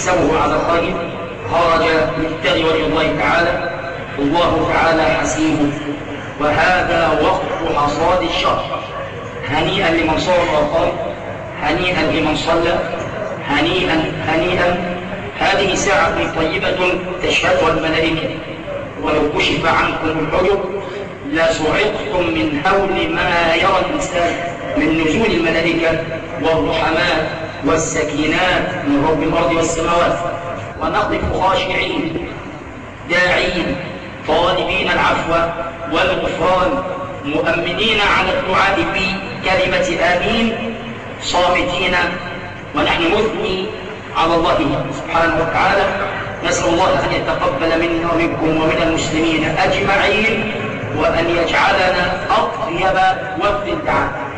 يحسبه على خير خرج يبتغي وجه الله تعالى الله تعالى حسيبه وهذا وقت حصاد الشهر هنيئا لمن صام وقام هنيئا لمن صلى هنيئا هنيئا. هذه ساعة طيبة تشهدها الملائكة. ولو كشف عنكم الحجب لصعقتم من هول ما يرى الإنسان من نزول الملائكة والرحمات والسكينات من رب الأرض والسماوات. ونقف خاشعين داعين طالبين العفو والغفران مؤمنين على الدعاء بكلمة آمين صامتين. ونحن نثني على الله سبحانه وتعالى. نسأل الله أن يتقبل منا ومنكم ومن المسلمين أجمعين وأن يجعلنا أطيب وفد تعالى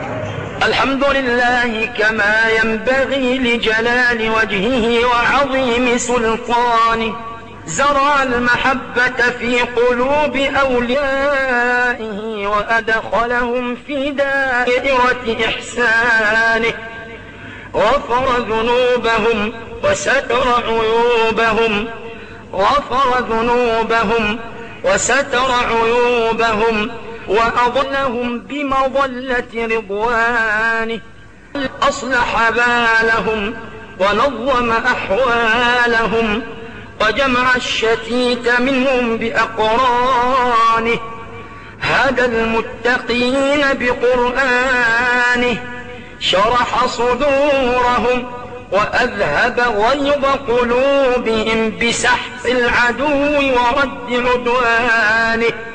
الحمد لله كما ينبغي لجلال وجهه وعظيم سلطانه. زرع المحبة في قلوب أوليائه وأدخلهم في دائرة إحسانه. غفر ذنوبهم وستر عيوبهم. غفر ذنوبهم وستر عيوبهم وأضلهم بمظلة رضوانه. أصلح بالهم ونظم أحوالهم وجمع الشتيت منهم بأقرانه. هدى المتقين بقرآنه. شرح صدورهم وأذهب غيظ قلوبهم بسحق العدو ورد عدوانه.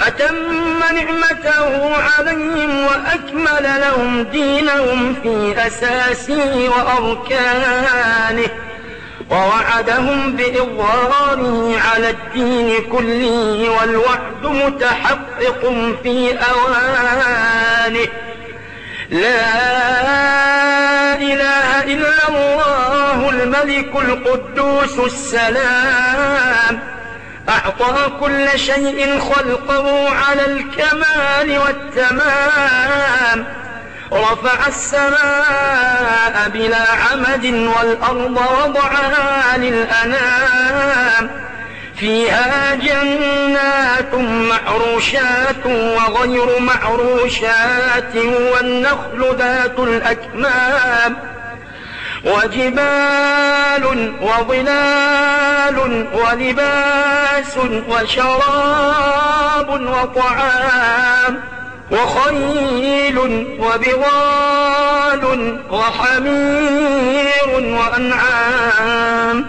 أتم نعمته عليهم وأكمل لهم دينهم في أساسه وأركانه ووعدهم بإظهاره على الدين كله والوعد متحقق في أوانه. لا إله إلا الله الملك القدوس السلام. أعطى كل شيء خلقه على الكمال والتمام. رفع السماء بلا عمد والأرض وضعها للأنام. فيها جنات معروشات وغير معروشات والنخل ذات الأكمام. وجبال وظلال ولباس وشراب وطعام وخيل وبغال وحمير وأنعام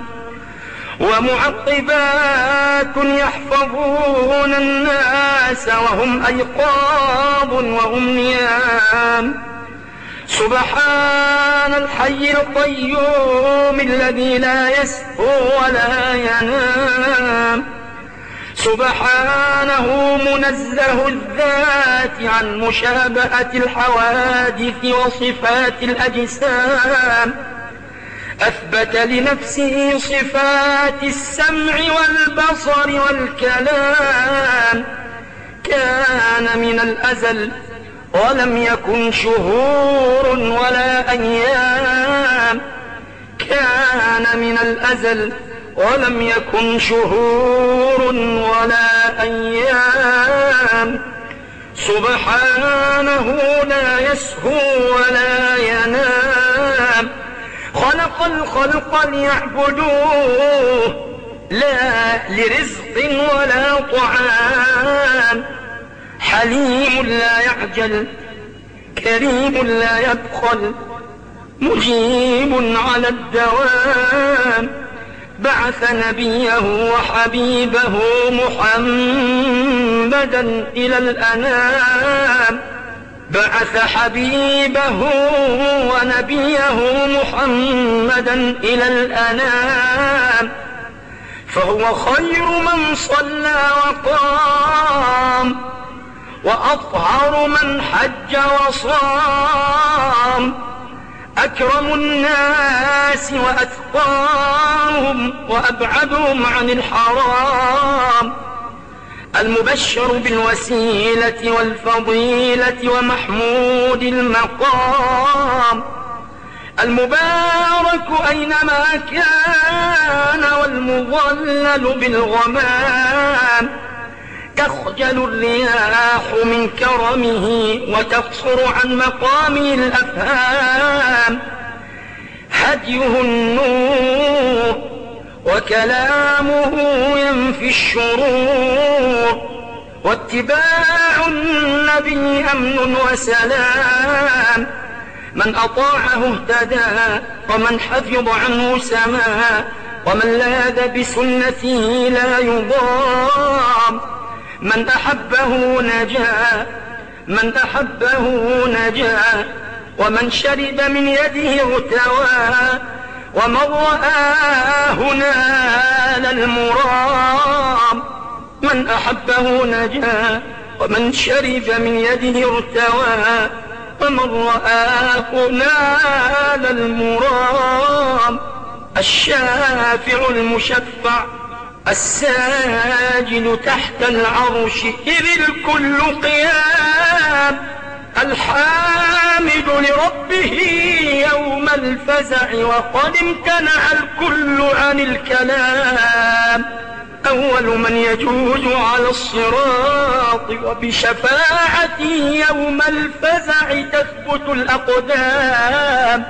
ومعقبات يحفظون الناس وهم أيقاظ وهم نيام سبحان الحي القيوم الذي لا يسهو ولا ينام. سبحانه منزه الذات عن مشابهة الحوادث وصفات الأجسام. أثبت لنفسه صفات السمع والبصر والكلام. كان من الأزل ولم يكن شهور ولا أيام كان من الأزل ولم يكن شهور ولا أيام سبحانه لا يسهو ولا ينام خلق الخلق ليعبدوه لا لرزق ولا طعام حليم لا يعجل كريم لا يبخل مجيب على الدوام. بعث نبيه وحبيبه محمدا إلى الأنام. بعث حبيبه ونبيه محمدا إلى الأنام. فهو خير من صلى وقام. وأطهر من حج وصام. أكرم الناس وأتقاهم وأبعدهم عن الحرام. المبشر بالوسيلة والفضيلة ومحمود المقام. المبارك أينما كان والمظلل بالغمام. تخجل الرياح من كرمه وتقصر عن مقامه الأفهام. هديه النور وكلامه ينفي الشرور. واتباع النبي أمن وسلام. من أطاعه اهتدى ومن حفظ عنه سما. ومن لاذ بسنته لا يضام. من أحبه نجا من أحبه نجا ومن شرب من يده اغتوى ومن رآه نال المرام. من أحبه نجا ومن شرب من يده ارتوى ومن رآه نال المرام. الشافع المشفع الساجد تحت العرش إذ الكل قيام الحامد لربه يوم الفزع وقد امتنع الكل عن الكلام. أول من يجوز على الصراط وبشفاعته يوم الفزع تثبت الأقدام.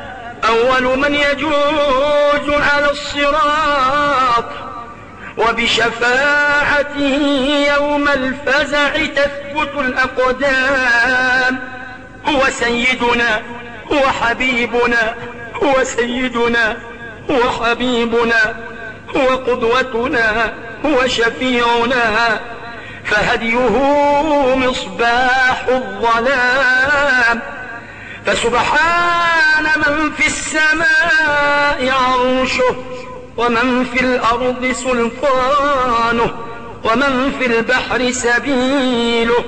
أول من يجوز على الصراط وبشفاعته يوم الفزع تثبت الأقدام. هو سيدنا هو حبيبنا هو سيدنا هو حبيبنا هو قدوتنا هو شفيعنا. فهديه مصباح الظلام. فسبحان من في السماء عرشه. ومن في الأرض سلطانه ومن في البحر سبيله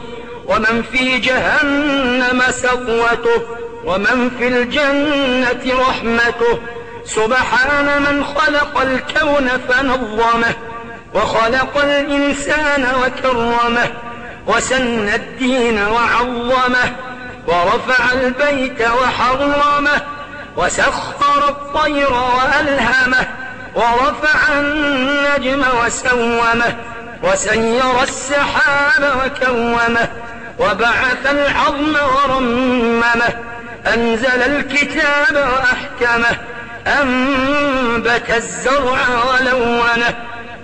ومن في جهنم سطوته ومن في الجنة رحمته. سبحان من خلق الكون فنظمه وخلق الإنسان وكرمه وسن الدين وعظمه ورفع البيت وحرمه وسخر الطير وألهمه. ورفع النجم وسومه وسير السحاب وكومه وبعث العظم ورممه أنزل الكتاب وأحكمه أنبت الزرع ولونه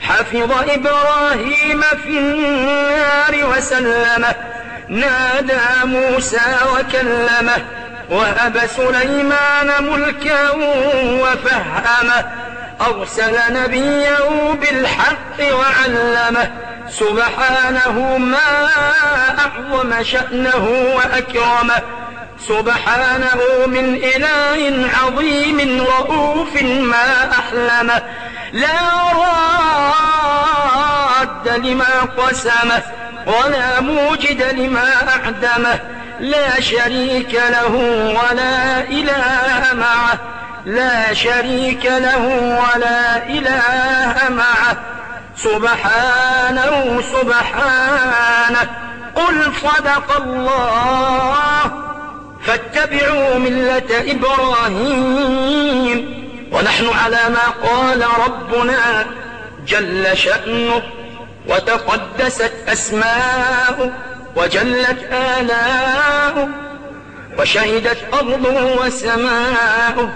حفظ إبراهيم في النار وسلمه نادى موسى وكلمه وأب سليمان ملكا وفهمه. أرسل نبيه بالحق وعلمه سبحانه ما أعظم شأنه وأكرمه. سبحانه من إله عظيم رؤوف ما أحلمه. لا راد لما قسمه ولا موجد لما أعدمه. لا شريك له ولا إله معه. لا شريك له ولا إله معه. سبحانه سبحانه. قل صدق الله. فاتبعوا ملة إبراهيم. ونحن على ما قال ربنا جل شأنه. وتقدست أسماؤه وجلت آلاؤه. وشهدت أرضه وسماؤه.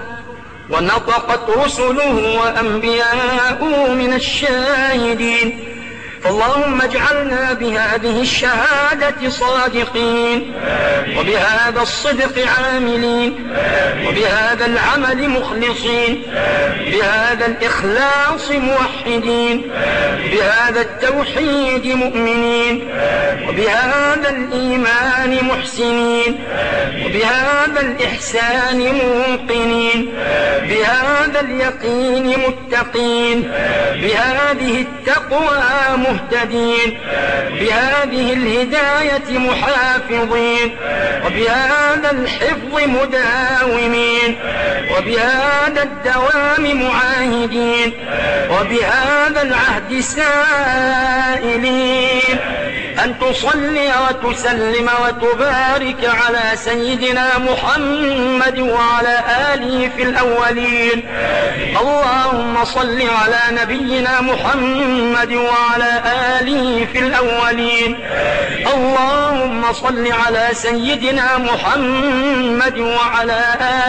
ونطقت رسله وأنبياؤه من الشاهدين. فاللهم اجعلنا بهذه الشهادة صادقين. وبهذا الصدق عاملين. وبهذا العمل مخلصين. بهذا الإخلاص موحدين. بهذا التوحيد مؤمنين. وبهذا الإيمان محسنين. وبهذا الإحسان موقنين. بهذا اليقين متقين. بهذه التقوى مهتدين. بهذه الهداية محافظين. وبهذا الحفظ مداومين. وبهذا الدوام معاهدين. وبهذا العهد سائلين. أن تصلي وتسلم وتبارك على سيدنا محمد وعلى آله في الأولين. اللهم صل على نبينا محمد وعلى آله في الأولين. اللهم صل على سيدنا محمد وعلى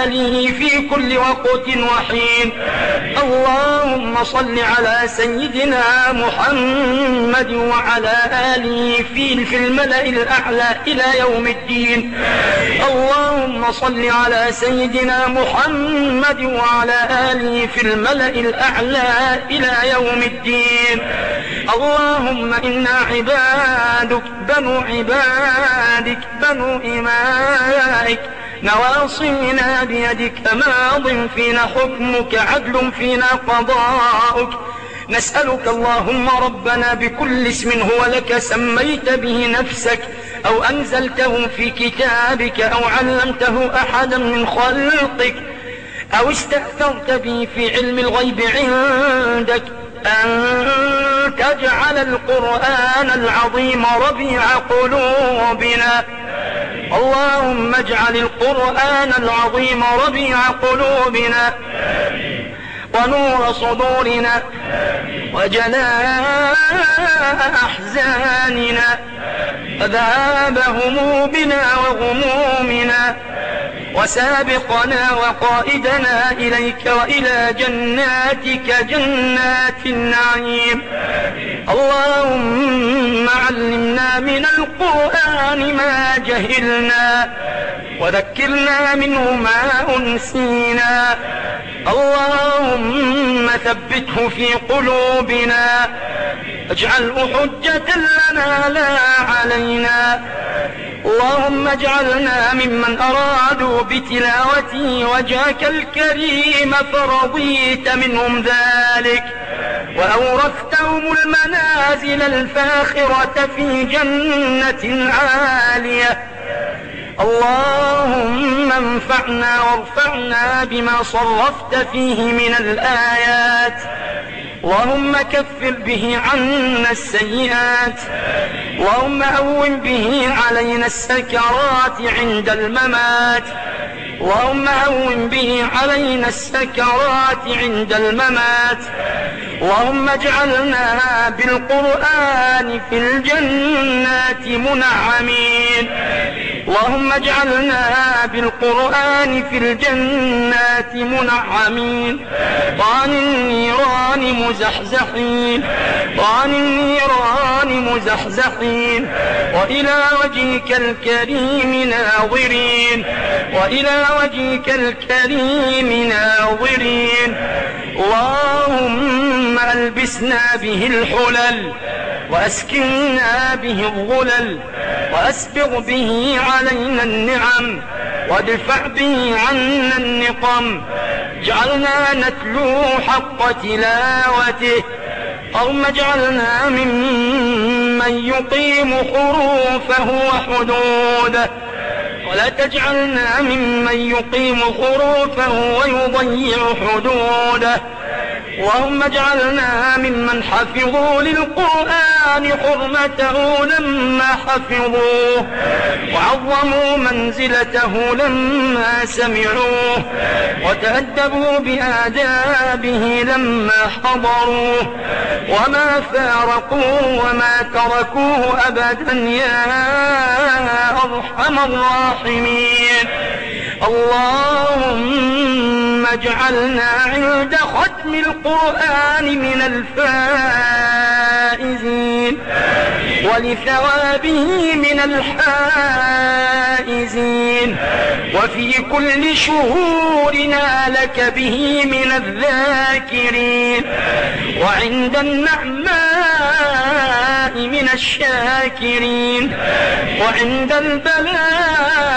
آله في كل وقت وحين. اللهم صل على سيدنا محمد وعلى آله في في الملأ الأعلى إلى يوم الدين. اللهم صل على سيدنا محمد وعلى آله في الملأ الأعلى إلى يوم الدين. اللهم إنا عبادك بنو عبادك بنو إمائك نواصينا بيدك ماض فينا حكمك عدل فينا قضاؤك. نسألك اللهم ربنا بكل اسم هو لك سميت به نفسك أو أنزلته في كتابك أو علمته أحدا من خلقك أو استأثرت به في علم الغيب عندك أن تجعل القرآن العظيم ربيع قلوبنا. اللهم اجعل القرآن العظيم ربيع قلوبنا. ونور صدورنا وجلاء أحزاننا وذهاب همومنا وغمومنا وسابقنا وقائدنا إليك وإلى جناتك جنات النعيم. اللهم علمنا من القرآن ما جهلنا. وذكرنا منه ما أنسينا. اللهم ثبته في قلوبنا. اجعله حجة لنا لا علينا. اللهم اجعلنا ممن أرادوا بتلاوته وجهك الكريم فرضيت منهم ذلك. وأورثتهم المنازل الفاخرة في جنة عالية. اللهم انفعنا وارفعنا بما صرفت فيه من الآيات. اللهم كفر به عنا السيئات. اللهم هون به علينا السكرات عند الممات. اللهم هون به علينا السكرات عند الممات. اللهم اجعلنا بالقرآن في الجنات منعمين. اللهم اجعلنا بالقرآن في الجنات منعمين. وعن النيران مزحزحين. وعن النيران مزحزحين. وإلى وجهك الكريم ناظرين. وإلى وجهك الكريم ناظرين. اللهم ألبسنا به الحلل. وأسكننا به الظلل. وأسبغ به علينا النعم وادفع به عنا النقم. اجعلنا نتلو حق تلاوته. اللهم اجعلنا ممن يقيم حروفه وحدوده ولا تجعلنا ممن يقيم حروفه ويضيع حدوده. اللهم اجعلنا ممن حفظوا للقرآن حرمته لما حفظوه. وعظموا منزلته لما سمعوه. وتأدبوا بآدابه لما حضروه. وما فارقوه وما تركوه أبدا يا أرحم الراحمين. اللهم اجعلنا عند ختم القرآن من الفائزين ولثوابه من الحائزين وفي كل شهورنا لك به من الذاكرين وعند النعماء من الشاكرين وعند البلاء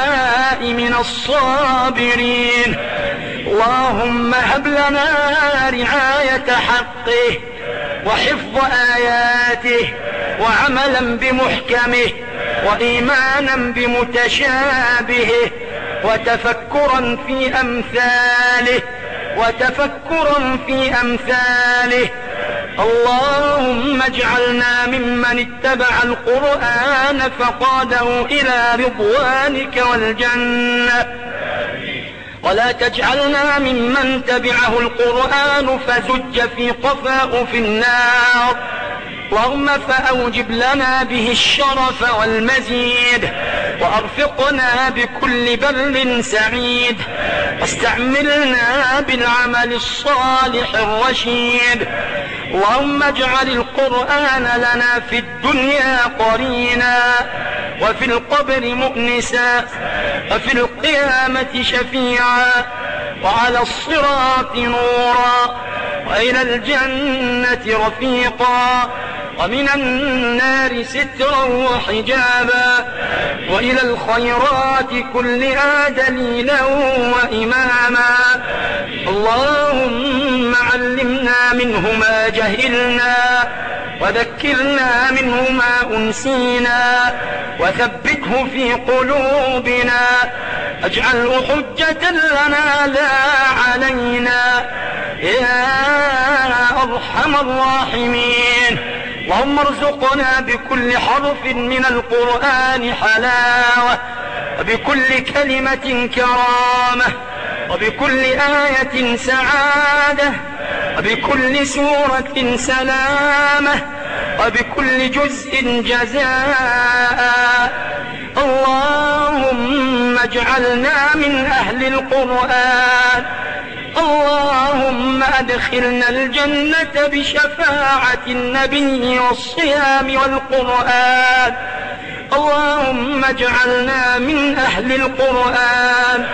من الصابرين. اللهم هب لنا رعاية حقه وحفظ آياته وعملا بمحكمه وإيمانا بمتشابهه وتفكرا في أمثاله وتفكرا في أمثاله اللهم اجعلنا ممن اتبع القرآن فقاده إلى رضوانك والجنة. ولا تجعلنا ممن تبعه القرآن فزج في قفاء في النار. اللهم فأوجب لنا به الشرف والمزيد. وأرفقنا بكل بر سعيد. واستعملنا بالعمل الصالح الرشيد. اللهم اجعل القرآن لنا في الدنيا قرينا وفي القبر مؤنسا وفي القيامة شفيعا وعلى الصراط نورا وإلى الجنة رفيقا ومن النار سترا وحجابا وإلى الخيرات كلها دليلا وإماما اللهم علمنا منه ما جهلنا وذكرنا منه ما أنسينا وثبته في قلوبنا. اجعله حجة لنا لا علينا. يا أرحم الراحمين. اللهم ارزقنا بكل حرف من القرآن حلاوة وبكل كلمة كرامة. وبكل آية سعادة وبكل سورة سلامة وبكل جزء جزاء. اللهم اجعلنا من أهل القرآن. اللهم أدخلنا الجنة بشفاعة النبي والصيام والقرآن. اللهم اجعلنا من أهل القرآن.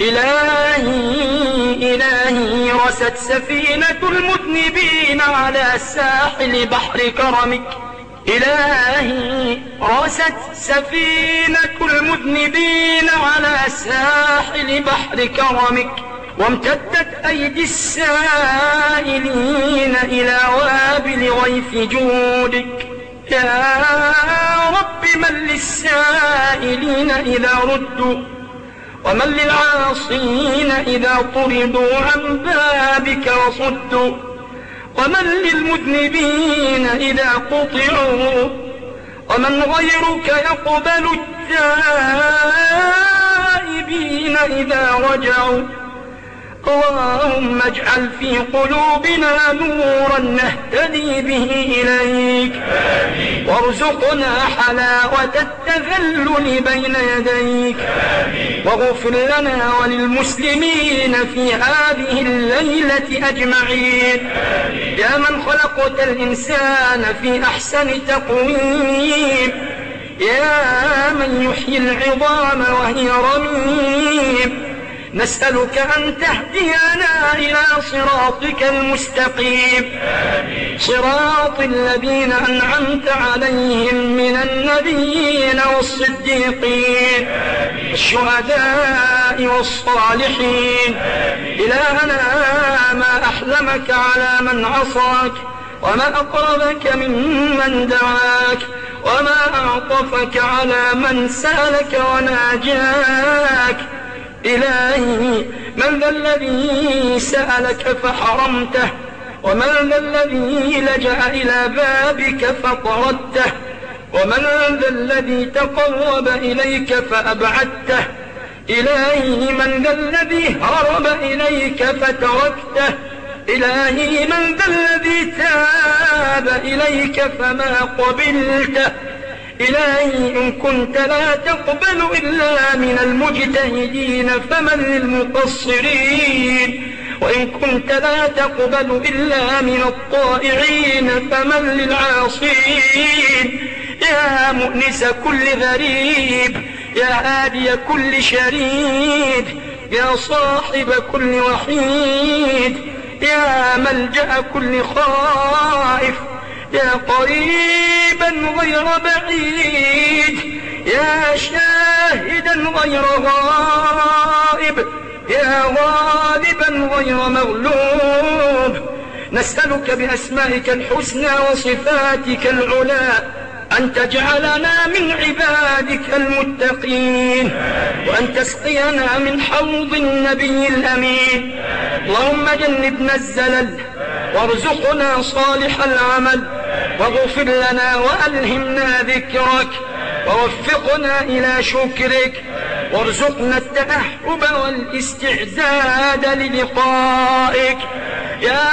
إلهي إلهي رست سفينة المذنبين على ساحل بحر كرمك. إلهي رست سفينة المذنبين على ساحل بحر كرمك. وامتدت أيدي السائلين إلى وابل غيث جودك. يا رب من للسائلين إذا ردوا ومن للعاصين إذا طردوا عن بابك وصدوا ومن للمذنبين إذا قطعوا ومن غيرك يقبل التائبين إذا رجعوا اللهم اجعل في قلوبنا نورا نهتدي به إليك آمين. وارزقنا حلاوة التذلل بين يديك آمين. واغفر لنا وللمسلمين في هذه الليلة أجمعين آمين. يا من خلقت الإنسان في أحسن تقويم يا من يحيي العظام وهي رميم نسألك أن تهدينا إلى صراطك المستقيم. صراط الذين أنعمت عليهم من النبيين والصديقين. الشهداء والصالحين. إلهنا ما أحلمك على من عصاك وما أقربك ممن دعاك وما أعطفك على من سألك وناجاك. إلهي من ذا الذي سألك فحرمته ومن ذا الذي لجأ إلى بابك فطردته ومن ذا الذي تقرب إليك فأبعدته. إلهي من ذا الذي هرب إليك فتركته. إلهي من ذا الذي تاب إليك فما قبلته. إلهي إن كنت لا تقبل إلا من المجتهدين فمن للمقصرين وإن كنت لا تقبل إلا من الطائعين فمن للعاصين. يا مؤنس كل غريب يا هادي كل شريد يا صاحب كل وحيد يا ملجأ كل خائف. يا قريبا غير بعيد. يا شاهدا غير غائب يا غالبا غير مغلوب. نسألك بأسمائك الحسنى وصفاتك العلى. أن تجعلنا من عبادك المتقين وأن تسقينا من حوض النبي الأمين. اللهم جنبنا الزلل وارزقنا صالح العمل واغفر لنا وألهمنا ذكرك ووفقنا إلى شكرك وارزقنا التأهب والاستعداد للقائك. يا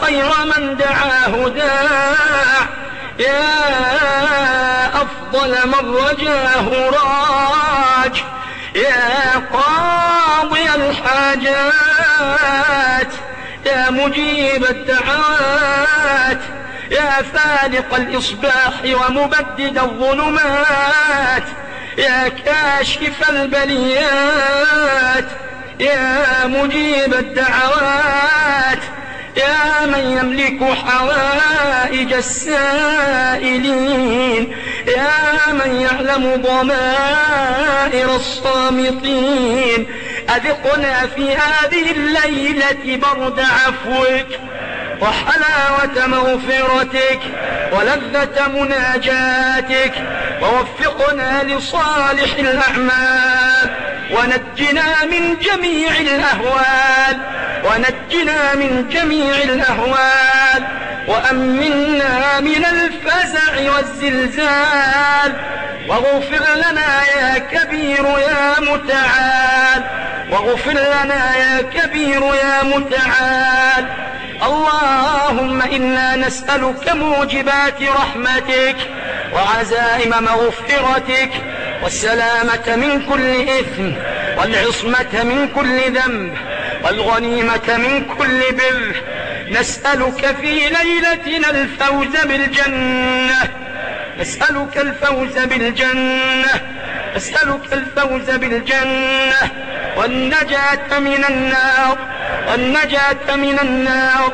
خير من دعاه داع يا أفضل من رجاه راج يا قاضي الحاجات يا مجيب الدعوات يا فالق الإصباح ومبدد الظلمات يا كاشف البليات يا مجيب الدعوات. يا من يملك حوائج السائلين يا من يعلم ضمائر الصامتين. أذقنا في هذه الليلة برد عفوك وحلاوة مغفرتك ولذة مناجاتك ووفقنا لصالح الأعمال. ونجنا من جميع الأهوال ونجنا من جميع الأهوال وأمنا من الفزع والزلزال واغفر لنا يا كبير يا متعال واغفر لنا يا كبير يا متعال. اللهم إنا نسألك موجبات رحمتك وعزائم مغفرتك والسلامة من كل إثم والعصمة من كل ذنب والغنيمة من كل بر. نسألك في ليلتنا الفوز بالجنة نسألك الفوز بالجنة نسألك الفوز بالجنة والنجاة من النار. والنجاة من النار.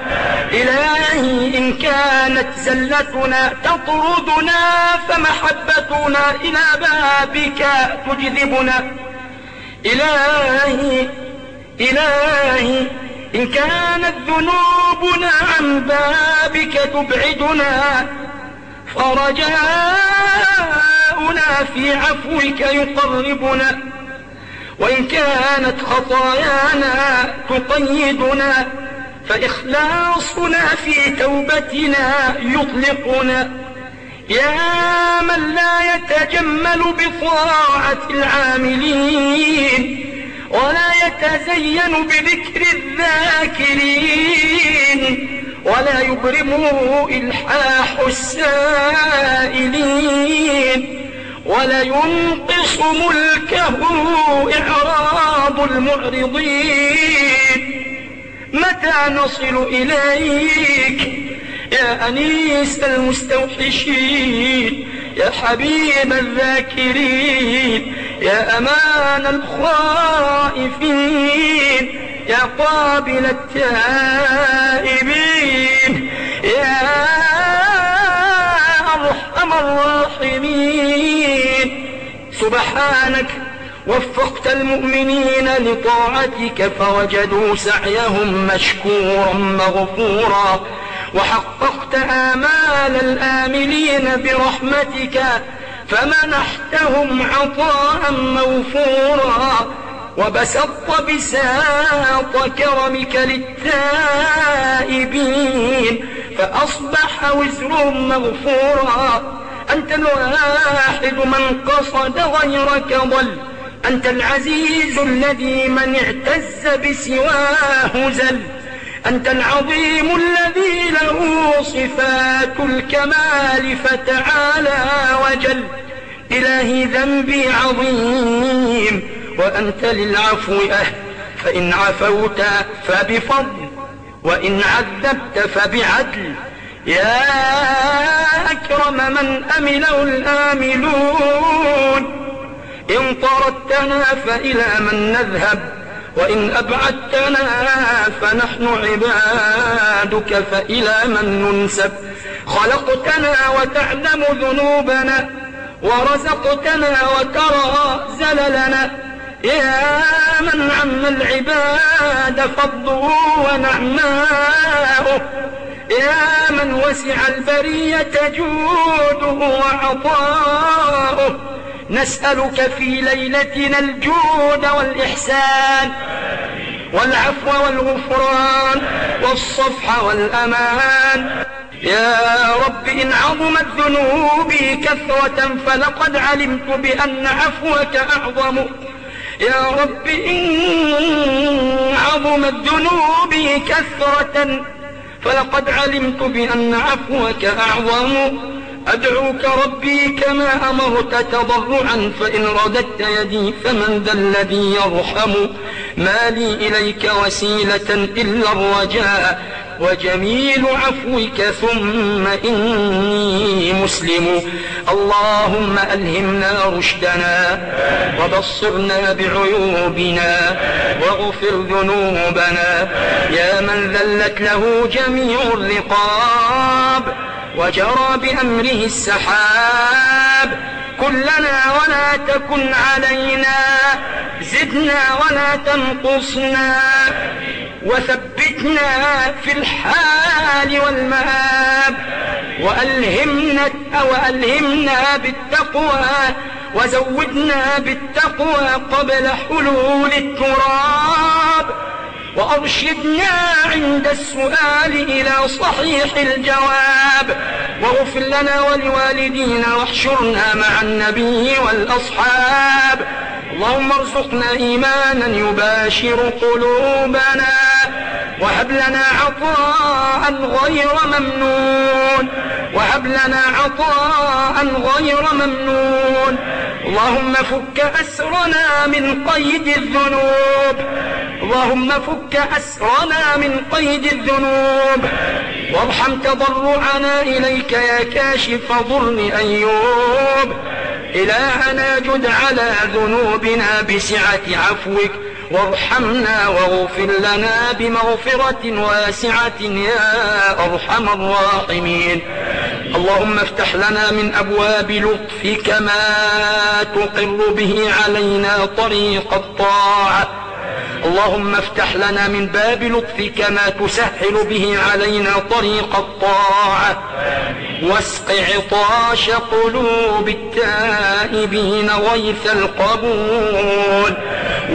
إلهي إن كانت زلتنا تطردنا فمحبتنا إلى بابك تجذبنا. إلهي إلهي إن كانت ذنوبنا عن بابك تبعدنا فرجاؤنا في عفوك يقربنا. وإن كانت خطايانا تقيدنا فإخلاصنا في توبتنا يطلقنا. يا من لا يتجمل بطاعة العاملين ولا يتزين بذكر الذاكرين ولا يبرمه إلحاح السائلين. ولا ينقص ملكه إعراض المعرضين. متى نصل إليك يا أنيس المستوحشين؟ يا حبيب الذاكرين؟ يا أمان الخائفين؟ يا قابل التائبين؟ يا أرحم الراحمين. سبحانك وفقت المؤمنين لطاعتك فوجدوا سعيهم مشكورا مغفورا. وحققت آمال الآملين برحمتك فمنحتهم عطاء موفورا. وبسطت بساط كرمك للتائبين. فأصبح وزرهم مغفورا. أنت الواحد من قصد غيرك ضل. أنت العزيز الذي من اعتز بسواه زل. أنت العظيم الذي له صفات الكمال فتعالى وجل. إلهي ذنبي عظيم وأنت للعفو أهل فإن عفوت فبفضل. وإن عذبت فبعدل. يا أكرم من أمله الآملون. إن طردتنا فإلى من نذهب. وإن أبعدتنا فنحن عبادك فإلى من ننسب. خلقتنا وتعلم ذنوبنا. ورزقتنا وترى زللنا. يا من عم العباد فضله ونعماؤه. يا من وسع البرية جوده وعطاؤه. نسألك في ليلتنا الجود والإحسان. والعفو والغفران. والصفح والأمان. يا رب إن عظمت ذنوبي كثرة فلقد علمت بأن عفوك أعظم. يا رب إن عظمت ذنوبي كثرة فلقد علمت بأن عفوك أعظم. أدعوك ربي كما أمرت تضرعا فإن رددت يدي فمن ذا الذي يرحم؟ ما لي إليك وسيلة إلا الرجاء وجميل عفوك ثم إني مسلم. اللهم ألهمنا رشدنا وبصرنا بعيوبنا واغفر ذنوبنا. يا من ذلت له جميع الرقاب. وجرى بأمره السحاب. كلنا ولا تكن علينا زدنا ولا تنقصنا. وثبتنا في الحال والمآب. وألهمنا وألهمنا بالتقوى وزودنا بالتقوى قبل حلول التراب. وأرشدنا عند السؤال إلى صحيح الجواب. واغفر لنا ولوالدينا واحشرنا مع النبي والأصحاب. اللهم ارزقنا إيمانا يباشر قلوبنا. وهب لنا عطاء غير ممنون. وهب لنا عطاء غير ممنون. اللهم فك أسرنا من قيد الذنوب. اللهم فك أسرنا من قيد الذنوب. وارحم تضرعنا إليك يا كاشف ضر أيوب. إلهنا جد على ذنوبنا بسعة عفوك. وارحمنا واغفر لنا بمغفرة واسعة يا أرحم الراحمين. اللهم افتح لنا من أبواب لطفك ما تقر به علينا طريق الطاعة. اللهم افتح لنا من باب لطفك ما تسهل به علينا طريق الطاعة. واسق عطاش قلوب التائبين غيث القبول.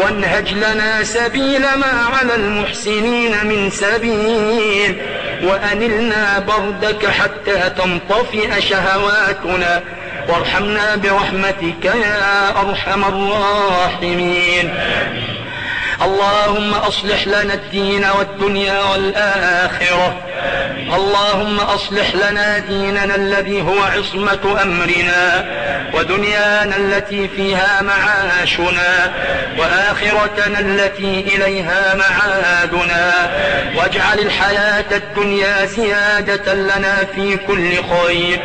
وانهج لنا سبيل ما على المحسنين من سبيل. وأنلنا بردك حتى تنطفئ شهواتنا. وارحمنا برحمتك يا أرحم الراحمين. اللهم أصلح لنا الدين والدنيا والآخرة. اللهم أصلح لنا ديننا الذي هو عصمة أمرنا ودنيانا التي فيها معاشنا وآخرتنا التي إليها معادنا. واجعل الحياة الدنيا زيادة لنا في كل خير.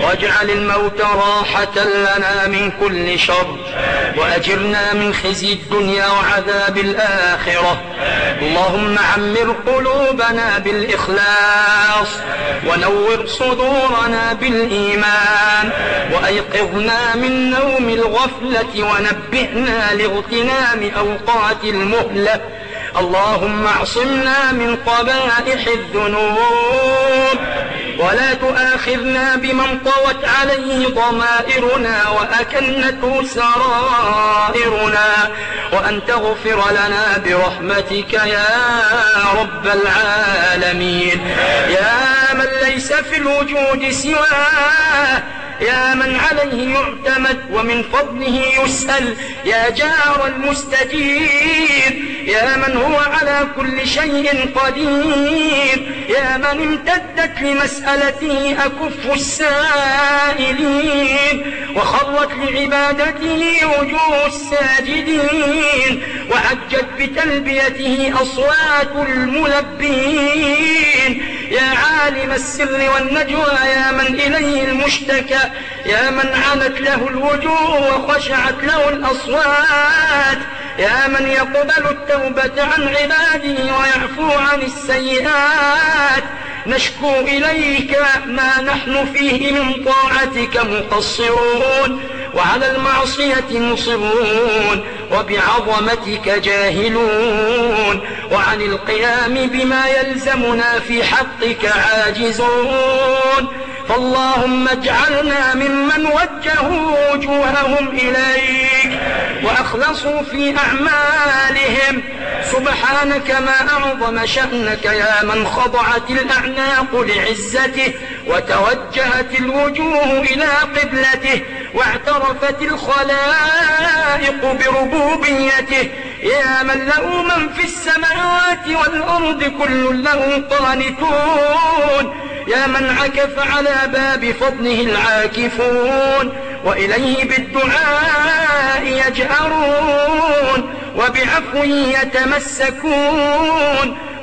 واجعل الموت راحة لنا من كل شر. وأجرنا من خزي الدنيا وعذاب الآخرة اللهم عمر قلوبنا بالإخلاص ونور صدورنا بالإيمان وأيقظنا من نوم الغفلة ونبهنا لاغتنام أوقات المهلة. اللهم اعصمنا من قبائح الذنوب ولا تؤاخذنا بمن طوت عليه ضمائرنا وأكنته سرائرنا وأن تغفر لنا برحمتك يا رب العالمين. يا من ليس في الوجود سواه يا من عليه يعتمد ومن فضله يسأل يا جار المستجير يا من هو على كل شيء قدير يا من امتدت لمسألته أكف السائلين وخرت لعبادته وجوه الساجدين وعجت بتلبيته أصوات الملبين. يا عالم السر والنجوى يا من إليه المشتكى يا من عنت له الوجوه وخشعت له الأصوات. يا من يقبل التوبة عن عباده ويعفو عن السيئات. نشكو إليك ما نحن فيه من طاعتك مقصرون وعلى المعصية مصرون وبعظمتك جاهلون. وعن القيام بما يلزمنا في حقك عاجزون. فاللهم اجعلنا ممن وجهوا وجوههم إليك وأخلصوا في أعمالهم. سبحانك ما أعظم شأنك يا من خضعت الأعناق لعزته وتوجهت الوجوه إلى قبلته واعترفت الخلائق بربوبيته يا من له من في السماوات والأرض كل له قانتون. يا من عكف على باب فضله العاكفون وإليه بالدعاء يجأرون. وبعفوه يتمسكون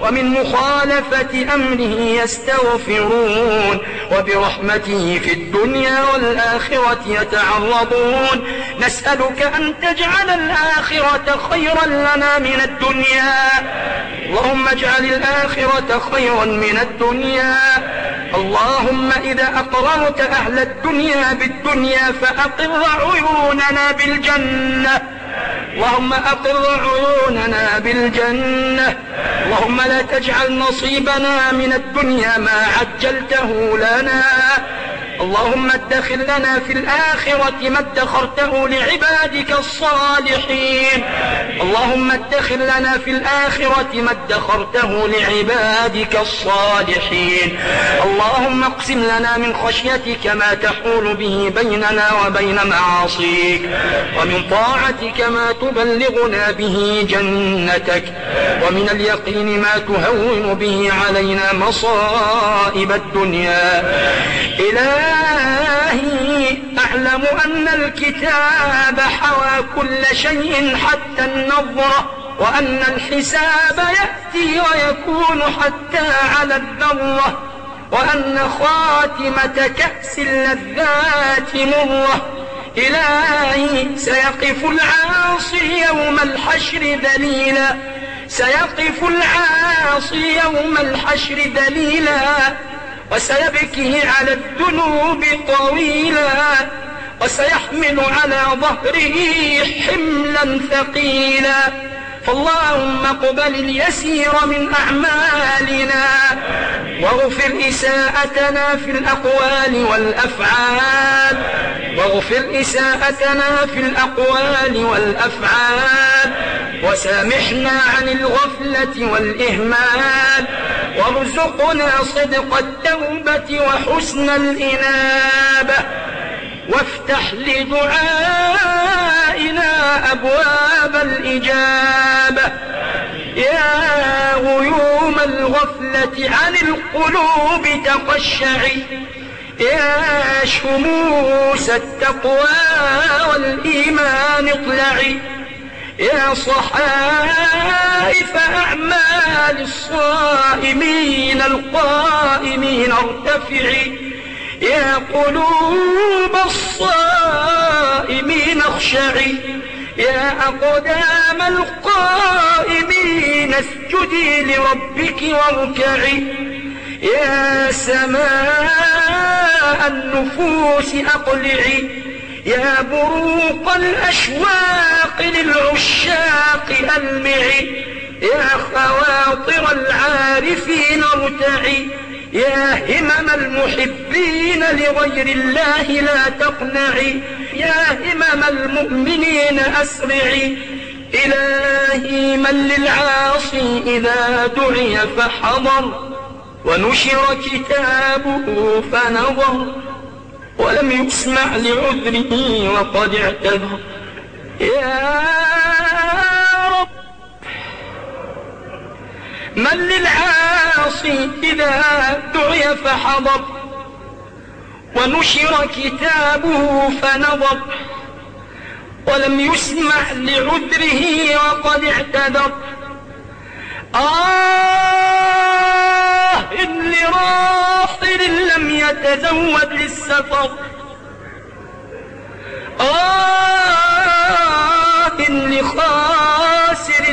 ومن مخالفة أمره يستغفرون وبرحمته في الدنيا والآخرة يتعرضون. نسألك أن تجعل الآخرة خيرا لنا من الدنيا. اللهم اجعل الآخرة خيرا من الدنيا. اللهم إذا أقررت أهل الدنيا بالدنيا فأقر عيوننا بالجنة. اللهم أقر عيوننا بالجنة. اللهم لا تجعل نصيبنا من الدنيا ما عجلته لنا. اللهم ادخر لنا في الآخرة ما ادخرته لعبادك الصالحين. اللهم ادخر لنا في الآخرة ما ادخرته لعبادك الصالحين. اللهم اقسم لنا من خشيتك ما تحول به بيننا وبين معاصيك ومن طاعتك ما تبلغنا به جنتك ومن اليقين ما تهون به علينا مصائب الدنيا. إلهي أعلم أن الكتاب حوى كل شيء حتى النظرة وأن الحساب يأتي ويكون حتى على الذرة وأن خاتمة كأس اللذات مرة. إلهي سيقف العاصي يوم الحشر دليلا. سيقف العاصي يوم الحشر دليلا. وسيبكي على الذنوب طويلا وسيحمل على ظهره حملا ثقيلا. فاللهم اقبل اليسير من أعمالنا واغفر إساءتنا في الأقوال والأفعال واغفر إساءتنا في الأقوال والأفعال وسامحنا عن الغفلة والإهمال وارزقنا صدق التوبة وحسن الإنابة وافتح لدعائنا أبواب الإجابة. يا غيوم الغفلة عن القلوب تقشعي. يا شموس التقوى والإيمان اطلعي. يا صحائف أعمال الصائمين القائمين ارتفعي. يا قلوب الصائمين اخشعي يا أقدام القائمين اسجدي لربك واركعي. يا سماء النفوس أقلعي يا بروق الأشواق للعشاق ألمعي يا خواطر العارفين ارتعي. يا همم المحبين لغير الله لا تقنعي. يا همم المؤمنين أسرعي. إلهي من للعاصي إذا دعي فحضر ونشر كتابه فنظر ولم يسمع لعذره وقد اعتذر. يا من للعاصي إذا دعي فحضر ونشر كتابه فنظر ولم يسمع لعذره وقد اعتذر. آه إن لراحل لم يتزود للسفر. آه إن لخاسر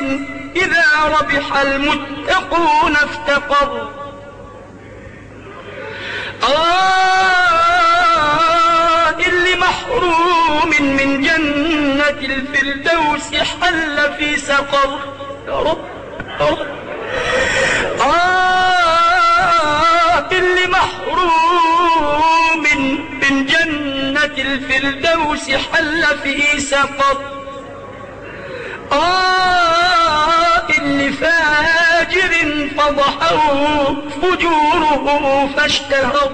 إذا ربح المتقون افتقر. آه اللي محروم من جنة الفردوس حل في سقر. يا رب يا رب. آه اللي محروم من جنة الفردوس حل في سقر. آه اللي فضحه فجوره فاشتهر.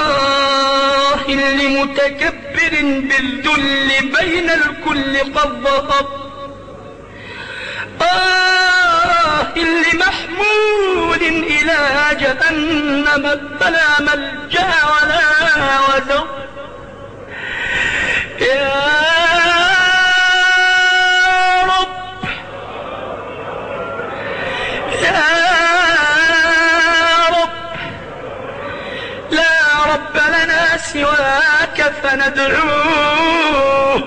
آه لمتكبر بالذل بين الكل قد ظهر. آه لمحمول إلى جهنم فلا ملجأ ولا وزر يا رب يا رب لا رب لنا سواك فندعوه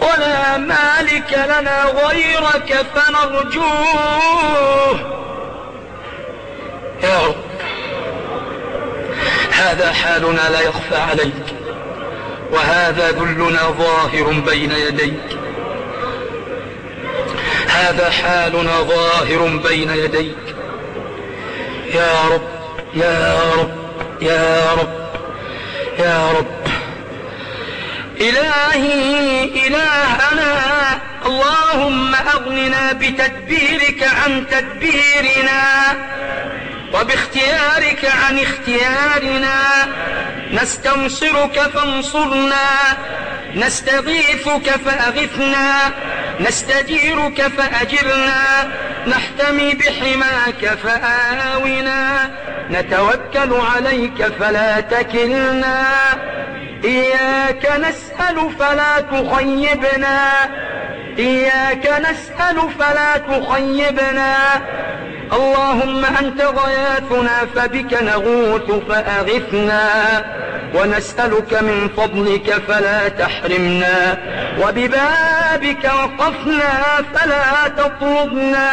ولا مالك لنا غيرك فنرجوه يا رب هذا حالنا لا يخفى عليك وهذا ذلنا ظاهر بين يديك. هذا حالنا ظاهر بين يديك. يا رب يا رب يا رب يا رب. إلهي إلهنا اللهم أغننا بتدبيرك عن تدبيرنا وباختيارك عن اختيارنا. نستنصرك فانصرنا نستغيثك فأغثنا نستجيرك فأجرنا نحتمي بحماك فآونا نتوكل عليك فلا تكلنا إياك نسأل فلا تخيبنا إياك نسأل فلا تخيبنا. اللهم أنت غياثنا فبك نغوث فأغثنا ونسألك من فضلك فلا تحرمنا وببابك وقفنا فلا تطردنا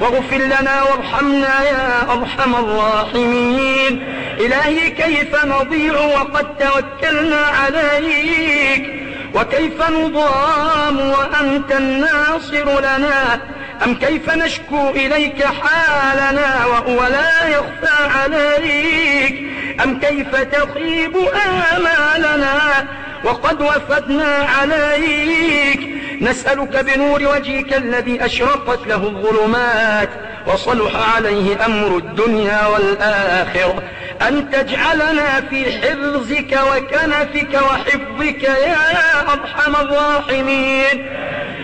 واغفر لنا وارحمنا يا أرحم الراحمين. إلهي كيف نضيع وقد توكلنا عليك؟ وكيف نضام وأنت الناصر لنا؟ أم كيف نشكو إليك حالنا وهو لا يخفى عليك؟ أم كيف تخيب آمالنا وقد وفدنا عليك؟ نسألك بنور وجهك الذي أشرقت له الظلمات وصلح عليه أمر الدنيا والآخرة. أن تجعلنا في حفظك وكنفك وحفظك يا أرحم الراحمين.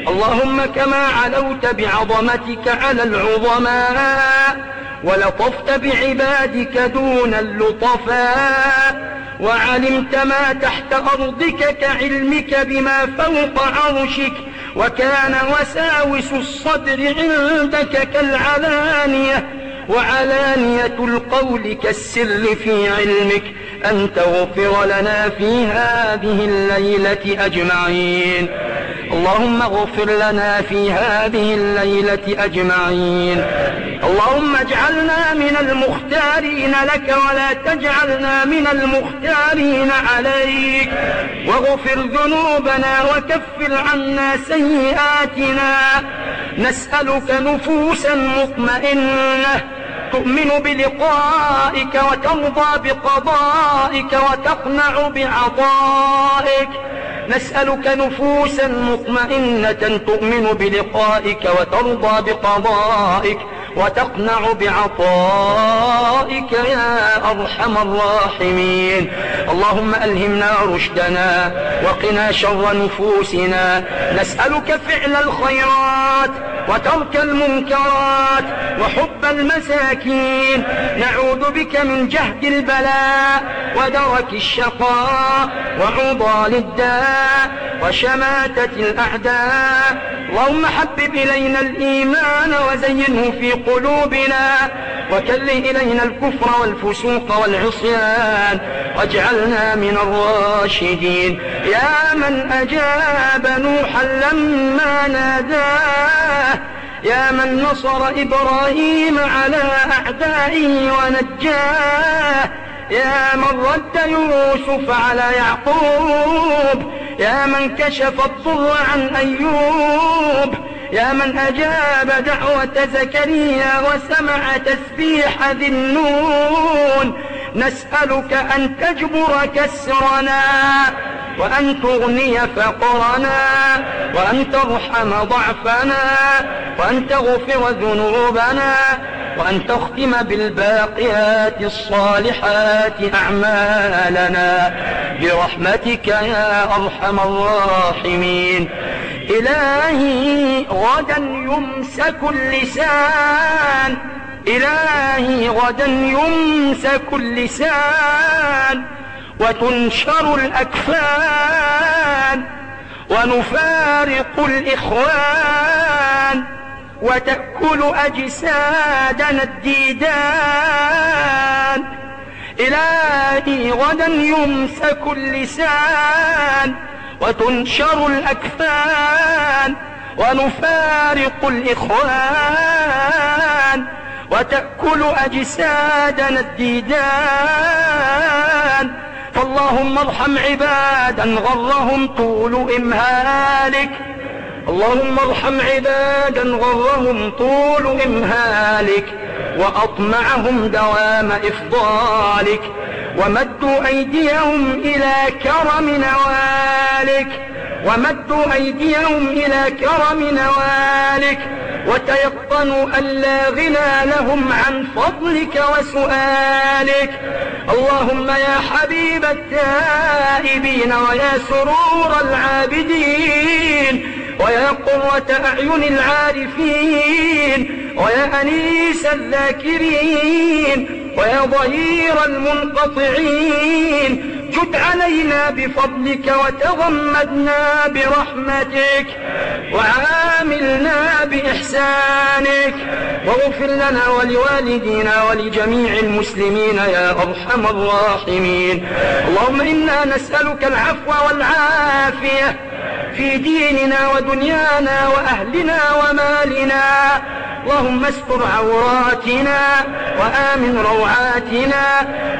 اللهم كما علوت بعظمتك على العظماء ولطفت بعبادك دون اللطفاء وعلمت ما تحت أرضك كعلمك بما فوق عرشك وكان وساوس الصدر عندك كالعلانية وعلانية القول كالسر في علمك أن تغفر لنا في هذه الليلة أجمعين. اللهم اغفر لنا في هذه الليلة أجمعين. اللهم اجعلنا من المختارين لك ولا تجعلنا من المختارين عليك. واغفر ذنوبنا وكفر عنا سيئاتنا. نسألك نفوسا مطمئنة. تؤمن بلقائك وترضى بقضائك وتقنع بعطائك نسألك نفوسا مطمئنة تؤمن بلقائك وترضى بقضائك وتقنع بعطائك يا أرحم الراحمين. اللهم ألهمنا رشدنا وقنا شر نفوسنا. نسألك فعل الخيرات وترك المنكرات وحب المساكين. نعوذ بك من جهد البلاء ودرك الشقاء وعضال الداء وشماتة الأعداء. اللهم حبب إلينا الإيمان وزينه في قلوبنا وكله إلينا الكفر والفسوق والعصيان واجعلنا من الراشدين. يا من أجاب نوحا لما ناداه يا من نصر إبراهيم على أعدائه ونجاه يا من رد يوسف على يعقوب يا من كشف الضر عن أيوب يا من أجاب دعوة زكريا وسمع تسبيح ذي النون نسألك أن تجبر كسرنا وأن تغني فقرنا وأن ترحم ضعفنا وأن تغفر ذنوبنا وأن تختم بالباقيات الصالحات أعمالنا برحمتك يا أرحم الراحمين. إلهي غدا يمسك اللسان إلهي غدا يمسك اللسان وتنشر الأكفان ونفارق الإخوان وتأكل أجسادنا الديدان. إلهي غدا يمسك اللسان وتنشر الأكفان ونفارق الإخوان وتأكل أجسادنا الديدان. فاللهم ارحم عبادا غرهم طول إمهالك. اللهم ارحم عبادا غرهم طول إمهالك. وأطمعهم دوام إفضالك. ومدوا أيديهم إلى كرم نوالك. ومدوا أيديهم إلى كرم نوالك وتيقنوا أن لا غنى لهم عن فضلك وسؤالك. اللهم يا حبيب التائبين ويا سرور العابدين ويا قرة أعين العارفين ويا أنيس الذاكرين ويا ظهير المنقطعين جد علينا بفضلك وتغمدنا برحمتك وعاملنا بإحسانك. واغفر لنا ولوالدينا ولجميع المسلمين يا أرحم الراحمين. اللهم إنا نسألك العفو والعافية في ديننا ودنيانا وأهلنا ومالنا. اللهم استر عوراتنا وآمن روعاتنا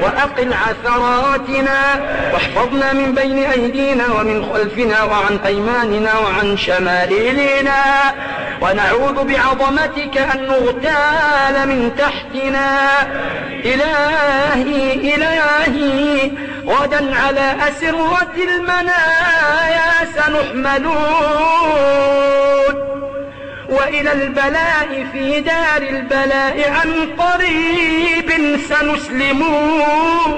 وأقل عثراتنا واحفظنا من بين أيدينا ومن خلفنا وعن أيماننا وعن شمائلنا ونعوذ بعظمتك أن نغتال من تحتنا. إلهي إلهي غدا على أسرة المنايا سنحملون. وإلى البلاء في دار البلاء عن قريب سنسلمون.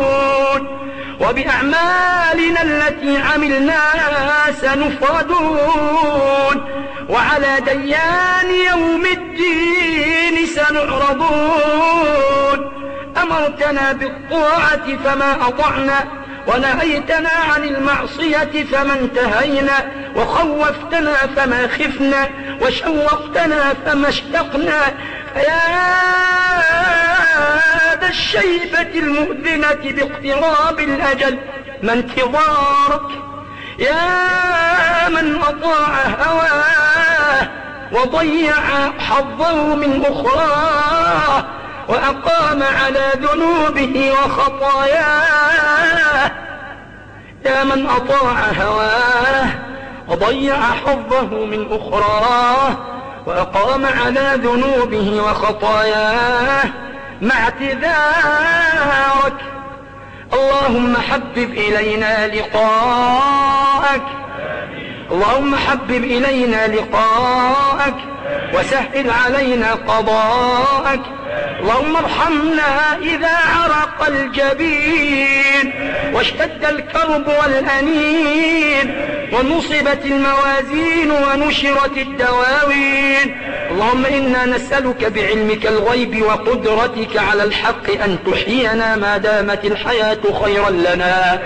وبأعمالنا التي عملناها سنفردون. وعلى ديان يوم الدين سنعرضون. أمرتنا بالطاعة فما أطعنا ونهيتنا عن المعصية فما انتهينا وخوفتنا فما خفنا وشوقتنا فما اشتقنا. فيا ذا الشيبة المؤذنة باقتراب الأجل ما انتظارك؟ يا من أطاع هواه وضيع حظه من أخراه وأقام على ذنوبه وخطاياه. يا من أطاع هواه وضيع حظه من أخراه وأقام على ذنوبه وخطاياه. مع اعتذارك. اللهم حبب إلينا لقاءك. اللهم حبب إلينا لقاءك. وسهل علينا قضاءك. اللهم ارحمنا إذا عرق الجبين واشتد الكرب والأنين ونصبت الموازين ونشرت الدواوين. اللهم إنا نسألك بعلمك الغيب وقدرتك على الحق أن تحيينا ما دامت الحياة خيرا لنا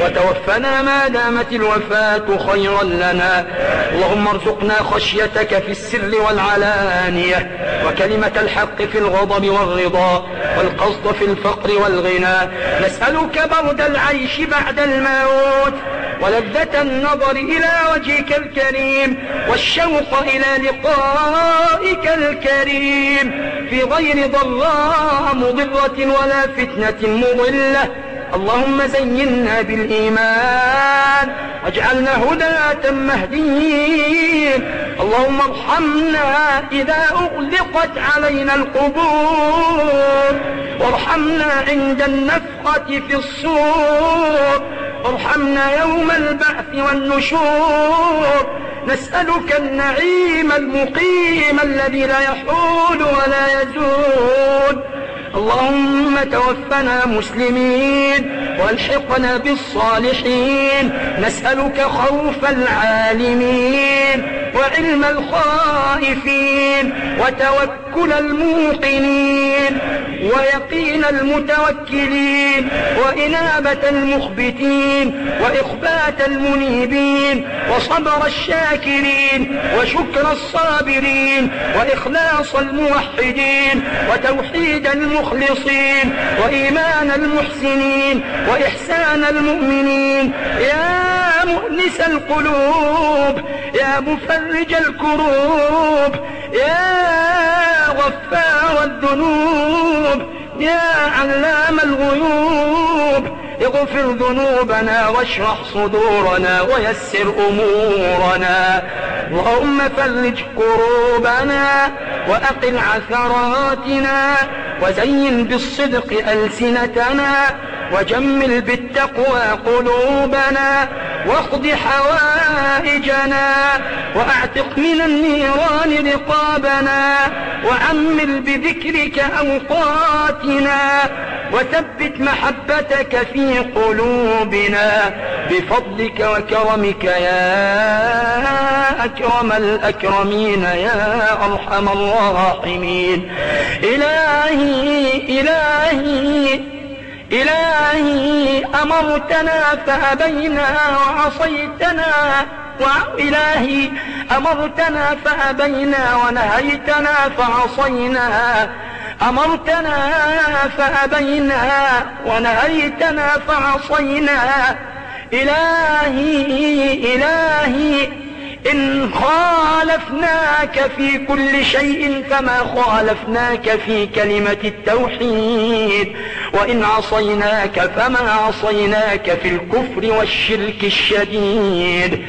وتوفنا ما دامت الوفاة خيرا لنا. اللهم ارزقنا خشيتك في السر والعلانية وكلمة الحق في الغضب والرضا والقصد في الفقر والغنى. نسألك برد العيش بعد الموت ولذة النظر إلى وجهك الكريم والشوق إلى لقائك الكريم. في غير ضراء مضرة ولا فتنة مضلة اللهم زينا بالإيمان واجعلنا هداة مهديين اللهم ارحمنا إذا أغلقت علينا القبور. وارحمنا عند النفخة في الصور ارحمنا يوم البعث والنشور. نسألك النعيم المقيم الذي لا يحول ولا يزول. اللهم توفنا مسلمين والحقنا بالصالحين. نسألك خوف العالمين. وعلم الخائفين وتوكل الموقنين ويقين المتوكلين وإنابة المخبتين وإخبات المنيبين وصبر الشاكرين وشكر الصابرين وإخلاص الموحدين وتوحيد المخلصين وإيمان المحسنين وإحسان المؤمنين. يا مؤنس القلوب يا مفرج الكروب يا غفار الذنوب يا علام الغيوب. اغفر ذنوبنا واشرح صدورنا ويسر أمورنا. اللهم فرج كروبنا وأقل عثراتنا وزين بالصدق ألسنتنا. وجمل بالتقوى قلوبنا واقض حوائجنا واعتق من النيران رقابنا وعمل بذكرك أوقاتنا وثبت محبتك في قلوبنا بفضلك وكرمك يا أكرم الأكرمين يا أرحم الراحمين. إلهي إلهي إلهي أمرتنا فأبينا وعصيتنا. وإلهي أمرتنا فأبينا ونهيتنا فعصينا. أمرتنا فأبينا ونهيتنا فعصينا. إلهي إلهي إن خالفناك في كل شيء فما خالفناك في كلمة التوحيد. وإن عصيناك فما عصيناك في الكفر والشرك الشديد.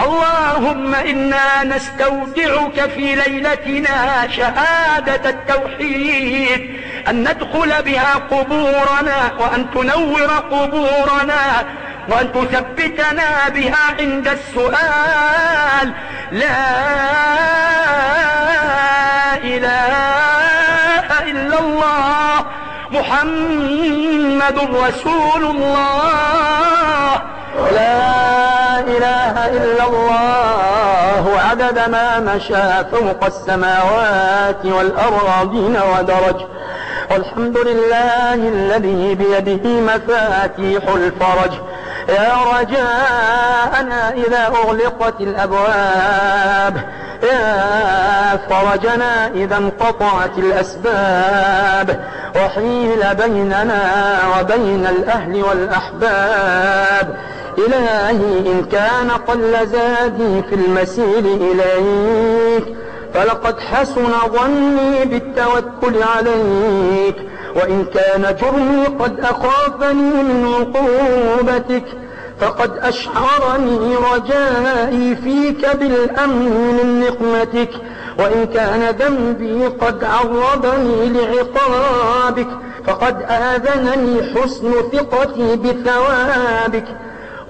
اللهم إنا نستودعك في ليلتنا شهادة التوحيد. أن ندخل بها قبورنا وأن تنور قبورنا وأن تثبتنا بها عند السؤال. لا إله إلا الله محمد رسول الله. لا إله إلا الله عدد ما مشى فوق السماوات والأراضين ودرج. والحمد لله الذي بيده مفاتيح الفرج. يا رجاءنا إذا أغلقت الأبواب. يا فرجنا إذا انقطعت الأسباب. وحيل بيننا وبين الأهل والأحباب. إلهي إن كان قل زادي في المسير إليك. فلقد حسن ظني بالتوكل عليك. وإن كان جرمي قد أخافني من عقوبتك فقد أشعرني رجائي فيك بالأمن من نقمتك وإن كان ذنبي قد عرضني لعقابك فقد آذنني حسن ثقتي بثوابك.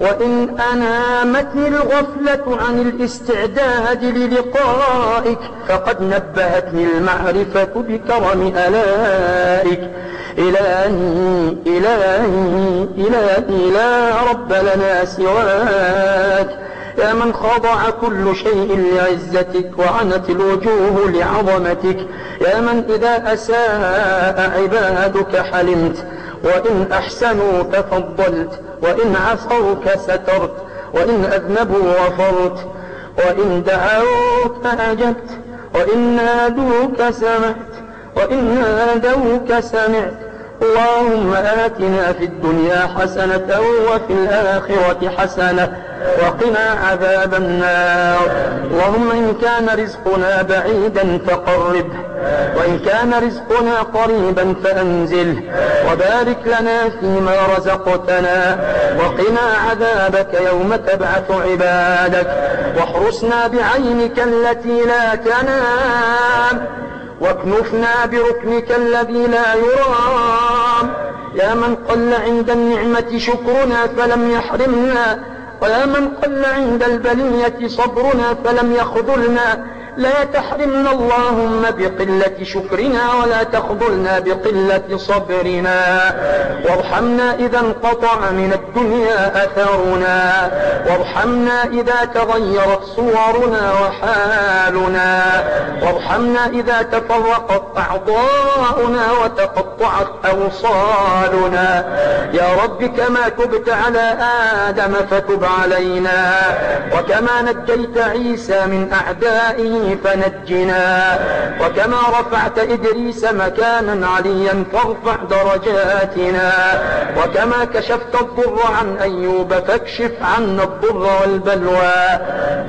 وإن أنامتني الغفلة عن الاستعداد للقائك فقد نبهتني المعرفة بكرم ألائك. إلهي إلهي إلهي لا رب لنا سواك. يا من خضع كل شيء لعزتك وعنت الوجوه لعظمتك. يا من إذا أساء عبادك حلمت. وإن أحسنوا تفضلت وإن عصوك سترت وإن أذنبوا غفرت وإن دعوك أجبت وإن نادوك سمعت وإن نادوك سمعت. اللهم آتنا في الدنيا حسنة وفي الآخرة حسنة وقنا عذاب النار. اللهم إن كان رزقنا بعيدا فقربه وإن كان رزقنا قريبا فأنزله وبارك لنا فيما رزقتنا وقنا عذابك يوم تبعث عبادك واحرسنا بعينك التي لا تنام. واكنفنا بركنك الذي لا يرام. يا من قل عند النعمة شكرنا فلم يحرمنا. ويا من قل عند البلية صبرنا فلم يخذلنا. لا تحرمنا اللهم بقلة شكرنا ولا تخذلنا بقلة صبرنا. وارحمنا إذا انقطع من الدنيا أثرنا. وارحمنا إذا تغيرت صورنا وحالنا. وارحمنا إذا تفرقت أعضاؤنا وتقطعت أوصالنا. يا رب كما تبت على آدم فتب علينا. وكما نجيت عيسى من أعدائه فنجنا. وكما رفعت إدريس مكانا عليا فارفع درجاتنا. وكما كشفت الضر عن أيوب فاكشف عنا الضر والبلوى.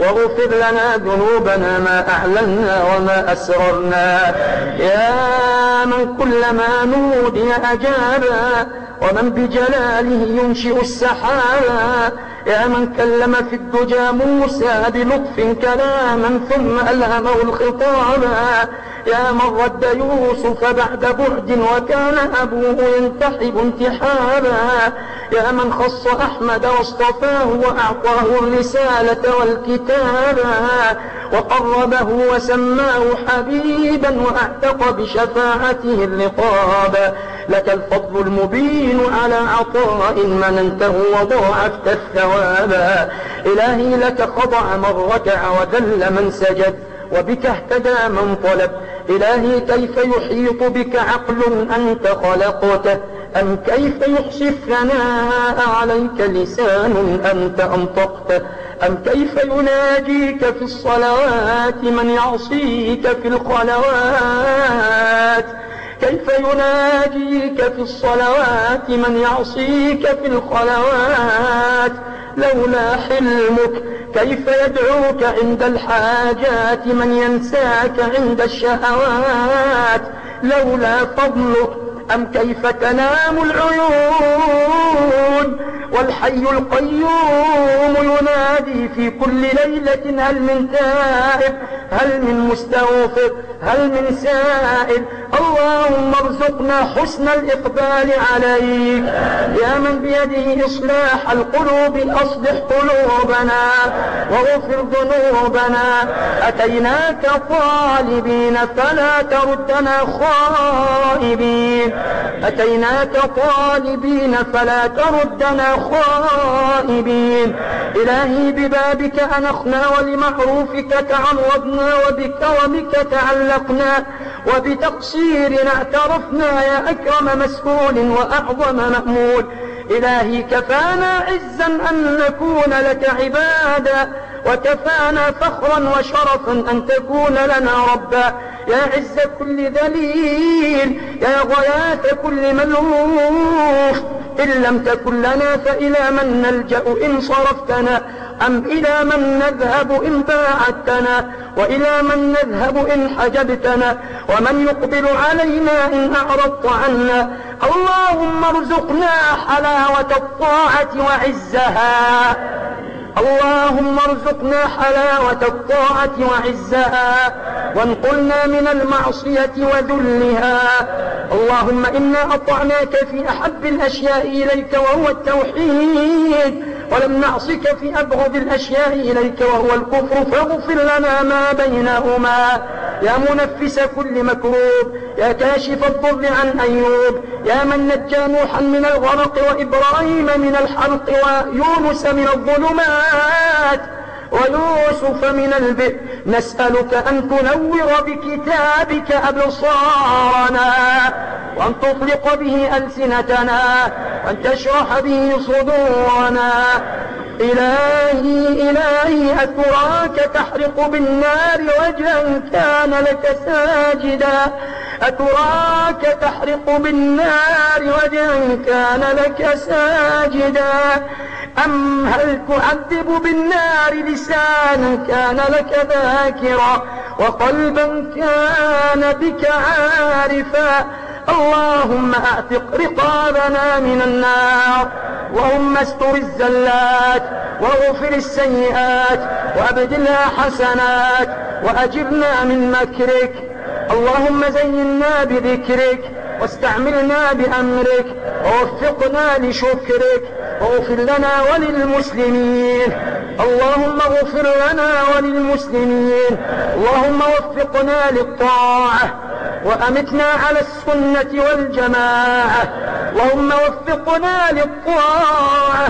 واغفر لنا ذنوبنا ما أعلنا وما أسررنا. يا من كلما نودي أجابا ومن بجلاله ينشئ السحابا. يا من كلم في الدجى موسى بلطف كلاما ثم ألهمه الخطابا يا من رد يوسف بعد بعد وكان أبوه ينتحب انتحابا. يا من خص أحمد واصطفاه وأعطاه الرسالة والكتابا وقربه وسماه حبيبا وأعتق بشفاعته الرقاب. لك الفضل المبين على عطاء مننته وضاعفت الثوابا إلهي لك خضع من ركع وذل من سجد وبك اهتدى من طلب. إلهي كيف يحيط بك عقل أنت خلقته؟ أم كيف يحصي الثناء عليك لسان أنت أنطقته؟ أم كيف يناجيك في الصلوات من يعصيك في الخلوات؟ كيف يناجيك في الصلوات من يعصيك في الخلوات؟ لولا حلمك كيف يدعوك عند الحاجات من ينساك عند الشهوات؟ لولا فضلك أم كيف تنام العيون؟ والحي القيوم ينادي في كل ليلة هل من تائب هل من مستغفر هل من سائل اللهم ارزقنا حسن الإقبال عليك. يا من بيده إصلاح القلوب أصلح قلوبنا واغفر ذنوبنا. أتيناك طالبين فلا تردنا خائبين. أتيناك طالبين فلا تردنا خائبين. إلهي ببابك أنخنا ولمعروفك تعرضنا وبك وبك تعلقنا وبتقصيرنا اعترفنا يا أكرم مسؤول وأعظم مأمول. إلهي كفانا عزا أن نكون لك عبادا وكفانا فخرا وشرفا أن تكون لنا ربا. يا عز كل ذليل يا غياث كل ملوخ. إن لم تكن لنا فإلى من نلجأ إن صرفتنا. أم إلى من نذهب إن باعدتنا وإلى من نذهب إن حجبتنا؟ ومن يقبل علينا إن أعرضت عنا؟ اللهم ارزقنا حلاوة الطاعة وعزها. اللهم ارزقنا حلاوة الطاعة وعزها. وانقلنا من المعصية وذلها. اللهم إنا أطعناك في أحب الأشياء إليك وهو التوحيد. ولم نعصك في أبغض الأشياء إليك وهو الكفر فاغفر لنا ما بينهما يا منفس كل مكروب يا كاشف الضر عن أيوب يا من نجى نوحا من الغرق وإبراهيم من الحرق ويونس من الظلمات ويوسف من البئر. نسألك أن تنور بكتابك أبصارنا وأن تطلق به ألسنتنا وأن تشرح به صدورنا. إلهي إلهي أتراك تحرق بالنار وجها كان لك ساجدا. أتراك تحرق بالنار وجها كان لك ساجدا. أم هل تعذب بالنار لسانا كان لك ذاكرا وقلبا كان بك عارفا. اللهم أعتق رقابنا من النار اللهم استر الزلات وأغفر السيئات وأبدلها حسنات وأجرنا من مكرك. اللهم زينا بذكرك واستعملنا بأمرك ووفقنا لشكرك واغفر لنا وللمسلمين. اللهم اغفر لنا وللمسلمين. اللهم وفقنا للطاعة. وأمتنا على السنة والجماعة. اللهم وفقنا للطاعة.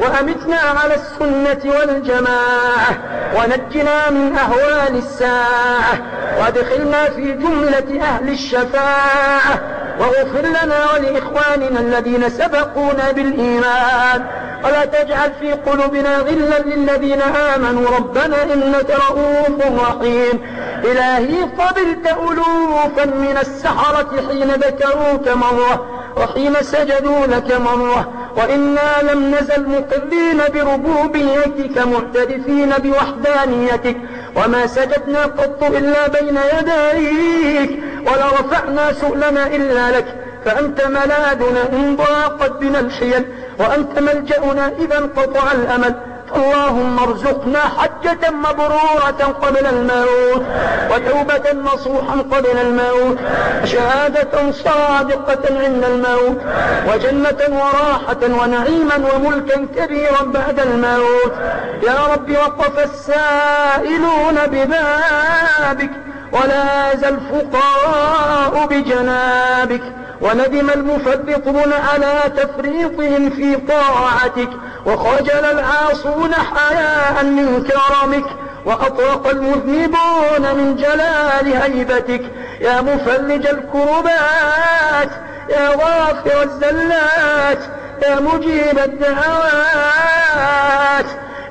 وأمتنا على السنة والجماعة. ونجنا من أهوال الساعة. وأدخلنا في جملة أهل الشفاعة. واغفر لنا ولإخواننا الذين سبقونا بالإيمان. ولا تجعل في قلوبنا غلا للذين آمنوا؟ ربنا إنك رؤوف رحيم. إلهي قبلت ألوفا من السحرة حين ذكروك مرة وحين سجدوا لك مرة وإنا لم نزل مقرين بربوبيتك معترفين بوحدانيتك وما سجدنا قط إلا بين يديك ولا رفعنا سؤلنا إلا لك فأنت ملاذنا إن ضاقت بنا الحيل. وأنت ملجأنا إذا انقطع الأمل. اللهم ارزقنا حجة مبرورة قبل الموت وتوبة نصوحا قبل الموت وشهادة صادقة عند الموت وجنة وراحة ونعيما وملكا كبيرا بعد الموت. يا رب وقف السائلون ببابك ولا زل الفقراء بجنابك. وندم المفرطون على تفريطهم في طاعتك وخجل العاصون حياء من كرمك وأطرق المذنبون من جلال هيبتك. يا مفرج الكربات يا غافر الزلات يا مجيب الدعوات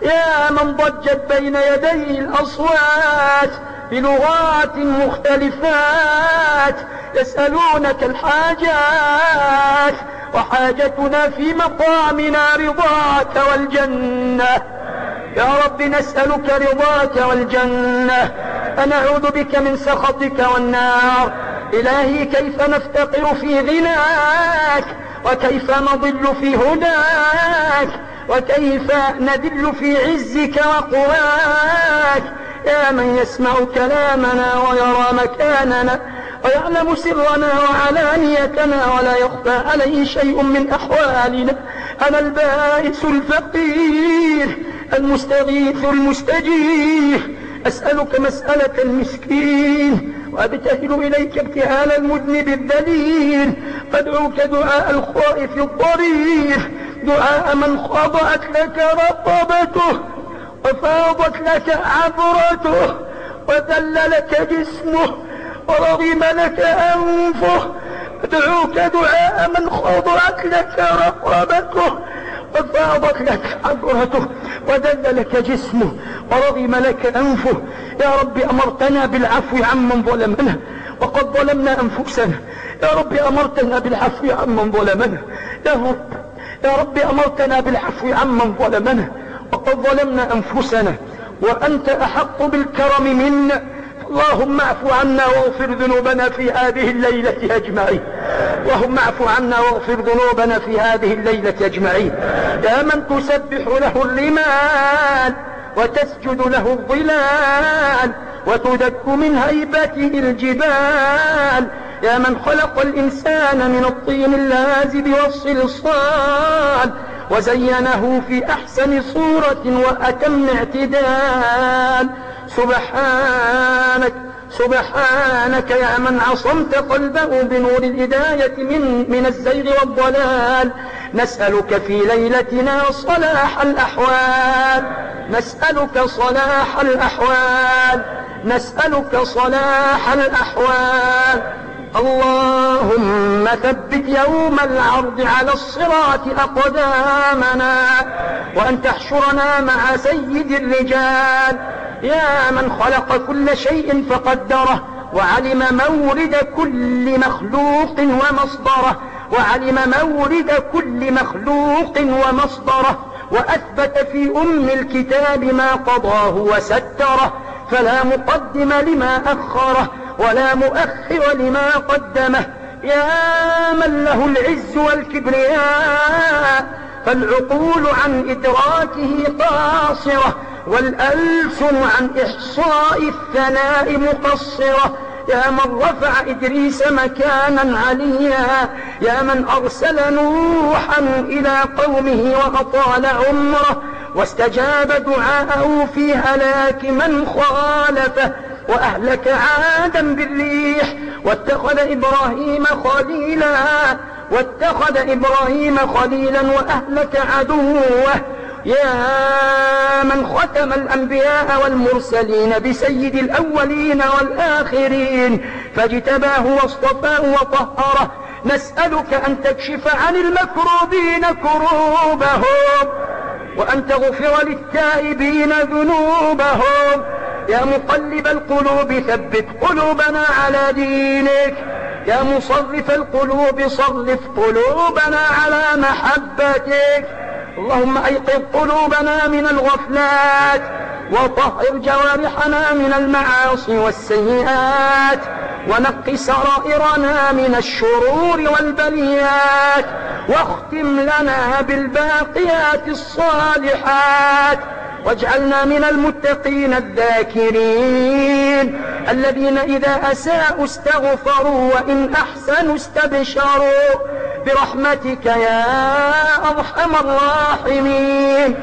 يا من ضجت بين يدي الأصوات. بلغات مختلفات يسألونك الحاجات وحاجتنا في مقامنا رضاك والجنة. يا رب نسألك رضاك والجنة. فنعوذ بك من سخطك والنار. إلهي كيف نفتقر في غناك؟ وكيف نضل في هداك؟ وكيف ندل في عزك وقواك؟ يا من يسمع كلامنا ويرى مكاننا ويعلم سرنا وعلانيتنا ولا يخفى عليه شيء من أحوالنا. أنا البائس الفقير المستغيث المستجير. أسألك مسألة المسكين وأبتهل إليك ابتهال المذنب الذليل. أدعوك دعاء الخائف الضرير دعاء من خضعت لك رقبته وفاضت لك عبرته وذل لك جسمه ورغم لك أنفه. أدعوك دعاء من خضعت لك رقبته. وفاضت لك عبرته وذل لك جسمه ورغم لك أنفه. يا رب أمرتنا بالعفو عمن ظلمنا وقد ظلمنا أنفسنا. يا رب أمرتنا بالعفو عمن ظلمنا. يا رب يا رب أمرتنا بالعفو عمن ظلمنا. وقد ظلمنا أنفسنا وأنت أحق بالكرم منا. اللهم اعف عنا واغفر ذنوبنا في هذه الليلة أجمعين. اللهم اعف عنا واغفر ذنوبنا في هذه الليلة أجمعين. يا من تسبح له الرمال وتسجد له الظلال وتدك من هيبته الجبال. يا من خلق الإنسان من الطين اللازب والصلصال وزينه في أحسن صورة وأتم اعتدال. سبحانك سبحانك يا من عصمت قلبه بنور الهداية من, من الزيغ والضلال. نسألك في ليلتنا صلاح الأحوال. نسألك صلاح الأحوال. نسألك صلاح الأحوال. اللهم ثبت يوم العرض على الصراط أقدامنا وأن تحشرنا مع سيد الرجال. يا من خلق كل شيء فقدره وعلم مورد كل مخلوق ومصدره وعلم مورد كل مخلوق ومصدره وأثبت في أم الكتاب ما قضاه وستره. فلا مقدم لما أخره ولا مؤخر لما قدمه. يا من له العز والكبرياء فالعقول عن إدراكه قاصرة والألسن عن إحصاء الثناء مقصرة. يا من رفع إدريس مكانا عليا يا من أرسل نوحا إلى قومه وأطال عمره واستجاب دعاءه في هلاك من خالفه. وأهلك عادا بالريح واتخذ إبراهيم خليلا واتخذ إبراهيم خليلا وأهلك عدوه. يا من ختم الأنبياء والمرسلين بسيد الأولين والآخرين فاجتباه واصطفاه وطهره. نسألك أن تكشف عن المكروبين كروبهم وأن تغفر للتائبين ذنوبهم. يا مقلب القلوب ثبت قلوبنا على دينك. يا مصرف القلوب صرف قلوبنا على محبتك. اللهم أيقظ قلوبنا من الغفلات وطهر جوارحنا من المعاصي والسيئات ونق سرائرنا من الشرور والبليات واختم لنا بالباقيات الصالحات. واجعلنا من المتقين الذاكرين. الذين إذا أساءوا استغفروا وإن أحسنوا استبشروا. برحمتك يا أرحم الراحمين.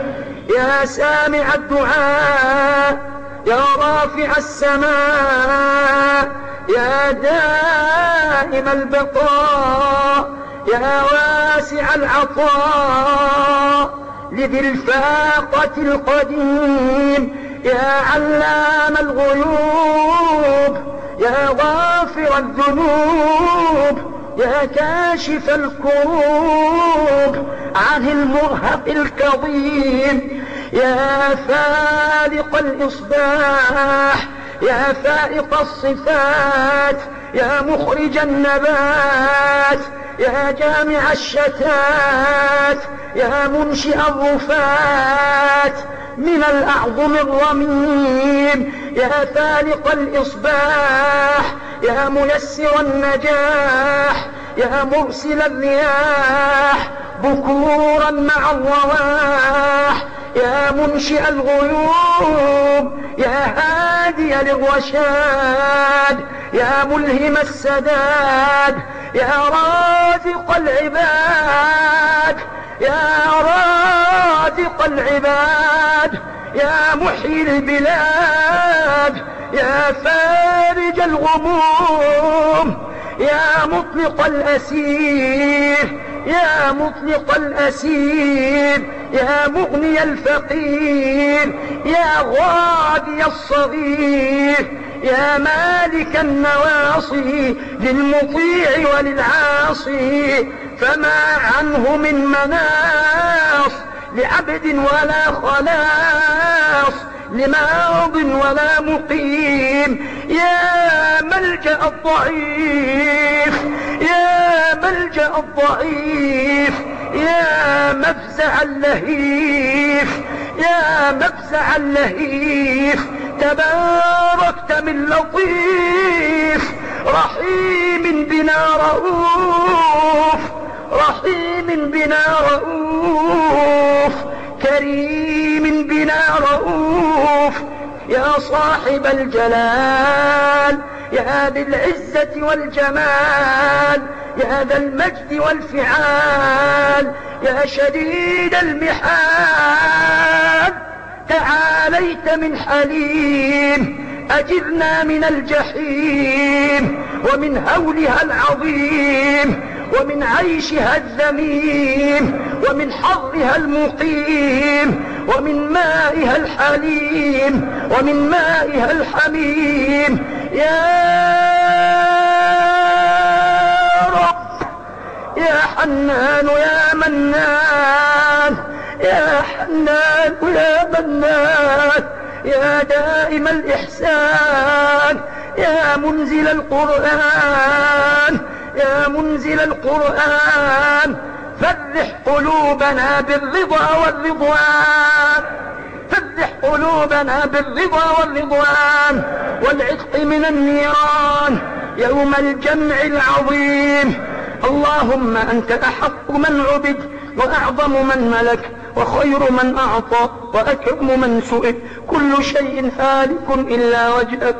يا سامع الدعاء. يا رافع السماء. يا دائم البقاء. يا واسع العطاء. لذي الفاقة القديم. يا علام الغيوب يا غافر الذنوب يا كاشف الكروب عن المرهق الكظيم. يا فالق الإصباح يا فائق الصفات يا مخرج النبات يا جامع الشتات يا منشئ الرفات من الأعظم الرميم يا فالق الإصباح يا ميسر النجاح يا مرسل الرياح بكورا مع الرواح. يا منشئ الغيوب يا هادي للرشاد يا ملهم السداد يا رازق العباد يا رازق العباد يا محيي البلاد يا فارج الغموم يا مطلق الأسير يا مطلق الأسير يا مغني الفقير يا غادي الصغير يا مالك النواصي للمطيع وللعاصي فما عنه من مناص لعبد ولا خلاص. لماض ولا مقيم. يا ملجأ الضعيف يا ملجأ الضعيف يا مفزع اللهيف يا مفزع اللهيف. تباركت من لطيف رحيم بنا رؤوف رحيم بنا رؤوف. كريم بنا رؤوف يا صاحب الجلال يا ذي العزة والجمال يا ذا المجد والفعال يا شديد المحال. تعاليت من حليم أجرنا من الجحيم ومن هولها العظيم. ومن عيشها الذميم ومن حظها المقيم ومن مائها الحليم ومن مائها الحميم. يا رب يا حنان يا منان يا حنان يا منان يا دائم الإحسان يا منزل القرآن يا منزل القرآن فرح قلوبنا بالرضا والرضوان. فرح قلوبنا بالرضا والرضوان. والعتق من النيران يوم الجمع العظيم. اللهم أنت أحق من عبد وأعظم من ملك وخير من أعطى وأكرم من سئل. كل شيء هالك إلا وجهك.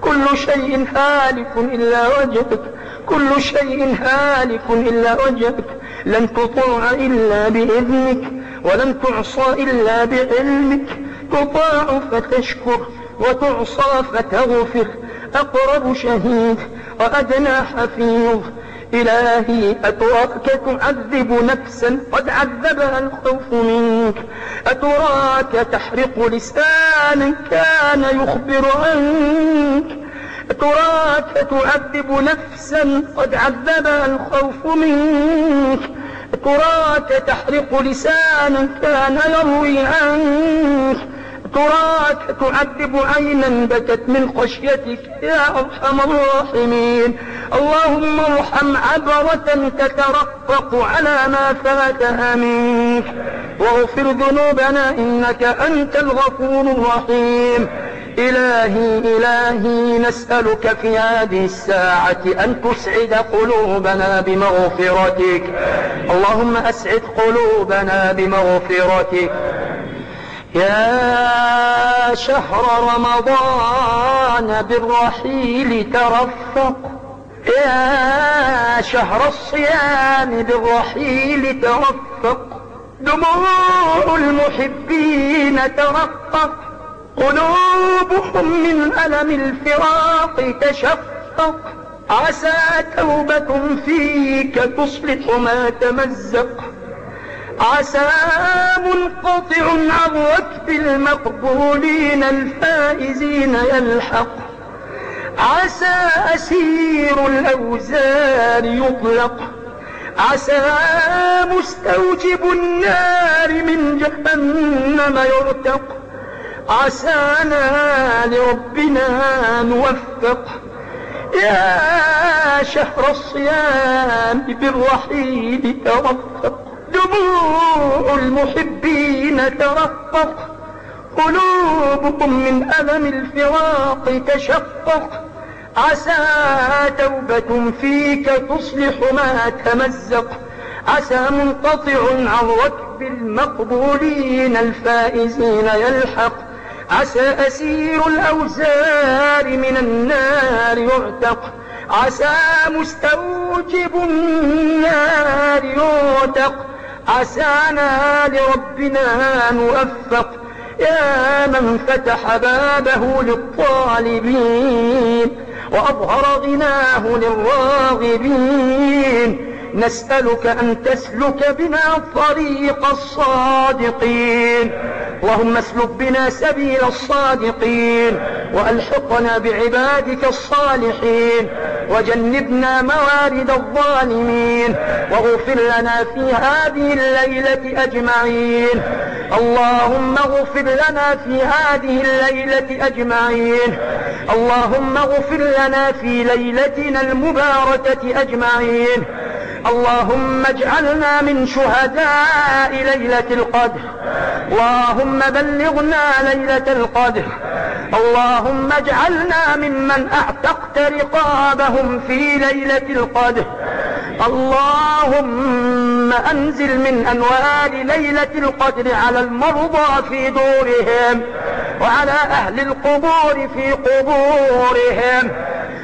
كل شيء هالك إلا وجهك كل شيء هالك إلا وجهك لن تطاع إلا بإذنك ولن تعصى إلا بعلمك. تطاع فتشكر وتعصى فتغفر. أقرب شهيد وأدنى حفيظ. إلهي أتراك تعذب نفسا قد عذبها الخوف منك. أتراك تحرق لسانا كان يخبر عنك. أتراك تعذب نفسا قد عذبها الخوف منك. أتراك تحرق لسانا كان يروي عنك. تراك تعذب عينا بكت من خشيتك يا أرحم الراحمين. اللهم ارحم عبرة تترفق على ما فاتها منك. واغفر ذنوبنا إنك أنت الغفور الرحيم. إلهي إلهي نسألك في هذه الساعة أن تسعد قلوبنا بمغفرتك. اللهم أسعد قلوبنا بمغفرتك. يا شهر رمضان بالرحيل ترفق. يا شهر الصيام بالرحيل ترفق. دموع المحبين ترقق. قلوبهم من ألم الفراق تشقق. عسى توبة فيك تصلح ما تمزق. عسى منقطع عن ركب المقبولين الفائزين يلحق. عسى أسير الأوزار يطلق. عسى مستوجب النار من جهنم يرتق. عسانا لربنا نوفق. يا شهر الصيام بالرحيل توفق. دموع المحبين ترقق. قلوبهم من ألم الفراق تشقق. عسى توبة فيك تصلح ما تمزق. عسى منقطع عن ركب المقبولين الفائزين يلحق. عسى أسير الأوزار من النار يعتق. عسى مستوجب النار يعتق. عسانا لربنا نوفق يا من فتح بابه للطالبين وأظهر غناه للراغبين. نسألك أن تسلك بنا طريق الصادقين. اللهم اسلك بنا سبيل الصادقين وألحقنا بعبادك الصالحين وجنبنا موارد الظالمين واغفر لنا في هذه الليلة أجمعين. اللهم اغفر لنا في هذه الليلة أجمعين. اللهم اغفر لنا في ليلتنا المباركة أجمعين. اللهم اجعلنا من شهداء ليلة القدر. اللهم بلغنا ليلة القدر. اللهم اجعلنا ممن أعتقت رقابهم في ليلة القدر. اللهم أنزل من أنوار ليلة القدر على المرضى في دورهم وعلى أهل القبور في قبورهم.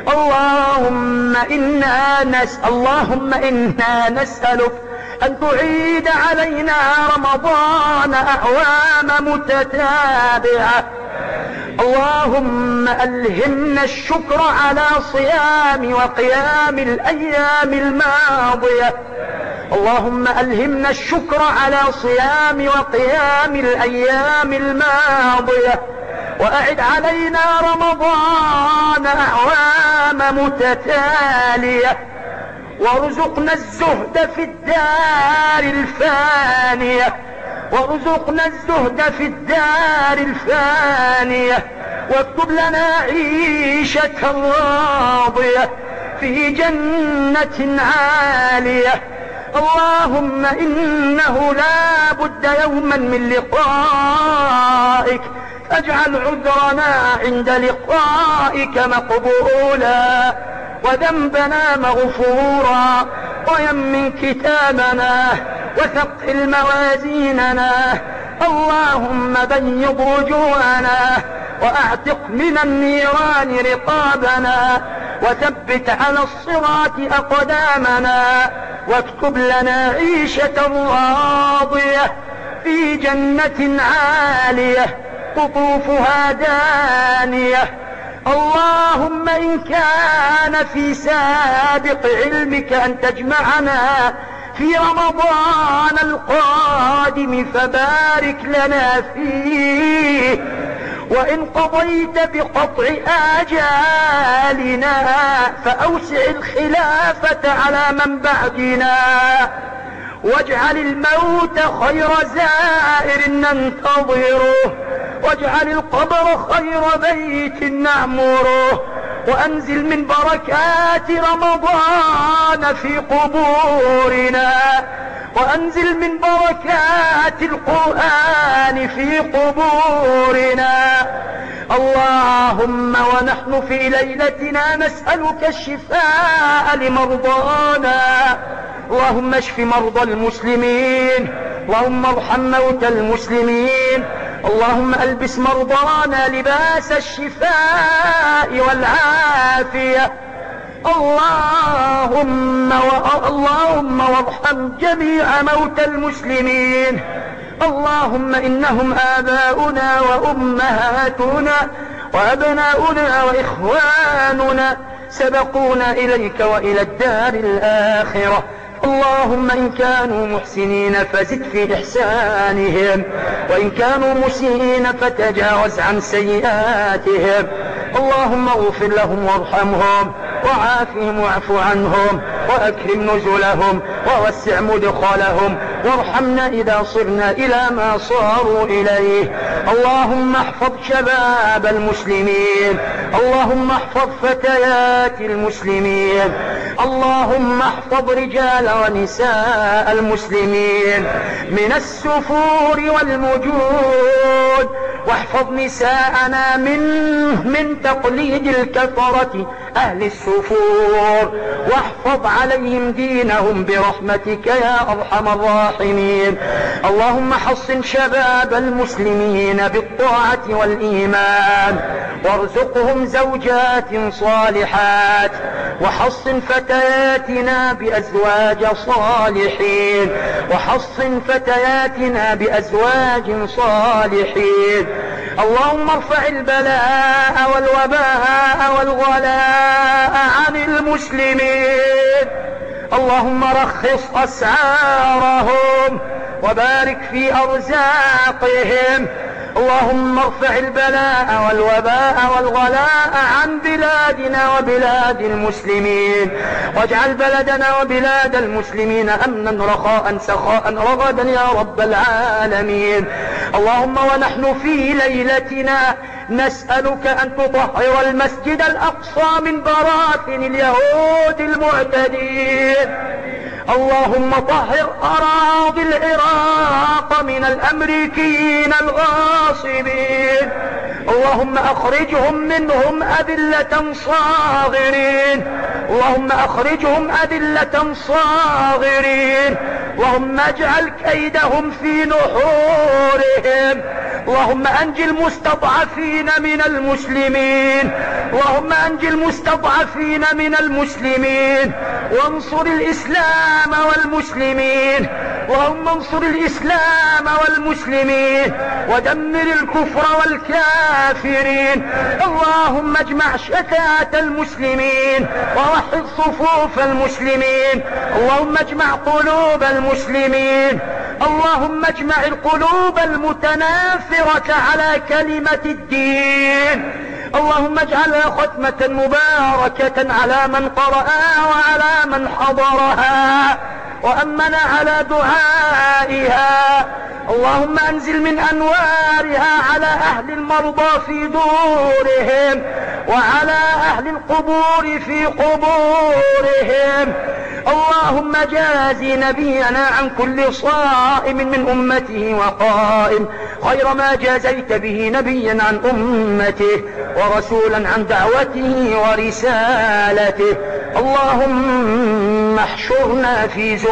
اللهم إنا نس اللهم إنا نسألك أن تعيد علينا رمضان أعوام متتابعة. اللهم ألهمنا الشكر على صيام وقيام الأيام الماضية. اللهم ألهمنا الشكر على صيام وقيام الأيام الماضية. وأعد علينا رمضان أعوام متتالية وارزقنا الزهد في الدار الفانية وارزقنا الزهد في الدار الفانية واكتب لنا عيشة راضية في جنة عالية. اللهم إنه لا بد يوما من لقائك. فاجعل عذرنا عند لقائك مقبولا. وذنبنا مغفورا. ويمن كتابنا وثقل موازيننا. اللهم بيض وجوهنا وأعتق من النيران رقابنا. وثبت على الصراط أقدامنا. واكتب لنا عيشة راضية في جنة عالية قطوفها دانية. اللهم إن كان في سابق علمك أن تجمعنا في رمضان القادم فبارك لنا فيه. وإن قضيت بقطع آجالنا فأوسع الخلافة على من بعدنا. واجعل الموت خير زائر ننتظره. واجعل القبر خير بيت نعمره. وأنزل من بركات رمضان في قبورنا. وأنزل من بركات القرآن في قبورنا. اللهم ونحن في ليلتنا نسألك الشفاء لمرضانا. اللهم اشف مرضى المسلمين. اللهم ارحم موتى المسلمين. اللهم ألبس مرضانا لباس الشفاء والعافية. اللهم و... اللهم وارحم جميع موتى المسلمين. اللهم إنهم آباؤنا وأمهاتنا وأبناؤنا وإخواننا سبقونا إليك وإلى الدار الآخرة. اللهم إن كانوا محسنين فزد في إحسانهم وإن كانوا مسيئين فتجاوز عن سيئاتهم. اللهم اغفر لهم وارحمهم. وعافهم واعف عنهم وأكرم نزلهم ووسع مدخلهم وارحمنا إذا صرنا إلى ما صاروا إليه. اللهم احفظ شباب المسلمين اللهم احفظ فتيات المسلمين اللهم احفظ رجال ونساء المسلمين. من السفور والمجود واحفظ نساءنا من من تقليد الكفرة أهل السفور. واحفظ عليهم دينهم برحمتك يا أرحم الراحمين. اللهم حصن شباب المسلمين بالطاعة والإيمان. وارزقهم زوجات صالحات. وحصن فتياتنا بأزواج صالحين. وحصن فتياتنا بأزواج صالحين. اللهم ارفع البلاء والوباء والغلاء عن المسلمين. اللهم رخص أسعارهم وبارك في أرزاقهم. اللهم ارفع البلاء والوباء والغلاء عن بلادنا وبلاد المسلمين. واجعل بلدنا وبلاد المسلمين أمنا رخاء سخاء رغدا يا رب العالمين. اللهم ونحن في ليلتنا نسألك أن تطهر المسجد الأقصى من براثن اليهود المعتدين. اللهم طهر أراضي العراق من الأمريكيين الغاصبين. اللهم أخرجهم منهم أذلة صاغرين. اللهم أخرجهم أذلة صاغرين. اللهم اجعل كيدهم في نحورهم. اللهم انجي المستضعفين من المسلمين. اللهم انجي المستضعفين من المسلمين. وانصر الإسلام والمسلمين. اللهم انصر الإسلام والمسلمين. ودمر الكفر والكافرين. اللهم اجمع شتات المسلمين. ووحد صفوف المسلمين. اللهم اجمع قلوب المسلمين. اللهم اجمع القلوب المتنافرة على كلمة الدين. اللهم اجعلها ختمة مباركة على من قرأها وعلى من حضرها. وأمن على دعائها. اللهم أنزل من أنوارها على أهل المرضى في دورهم وعلى أهل القبور في قبورهم. اللهم جازي نبينا عن كل صائم من أمته وقائم. خير ما جازيت به نبيا عن أمته ورسولا عن دعوته ورسالته. اللهم احشرنا في زمرته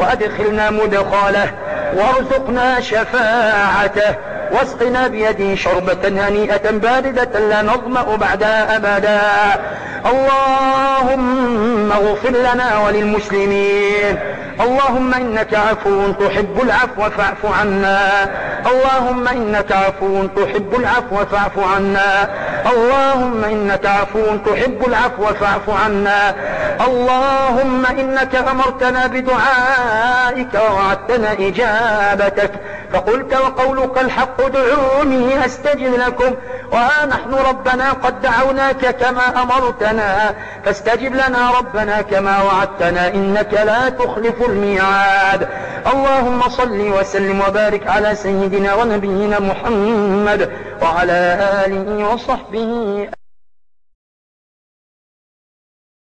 وأدخلنا مدخله وارزقنا شفاعته. واسقنا بيده شربة هنيئة باردة لا نظمأ بعدها أبدا. اللهم اغفر لنا وللمسلمين. اللهم إنك عفو تحب العفو فاعف عنا. اللهم إنك عفو تحب العفو فاعف عنا. اللهم إنك عفو تحب العفو فاعف عنا. اللهم إنك أمرتنا بدعائك ووعدتنا إجابتك. فقلت وقولك الحق ادعوني أستجب لكم وها نحن ربنا قد دعوناك كما أمرتنا. فاستجب لنا ربنا كما وعدتنا إنك لا تخلف الميعاد. اللهم صل وسلم وبارك على سيدنا ونبينا محمد وعلى آله وصحبه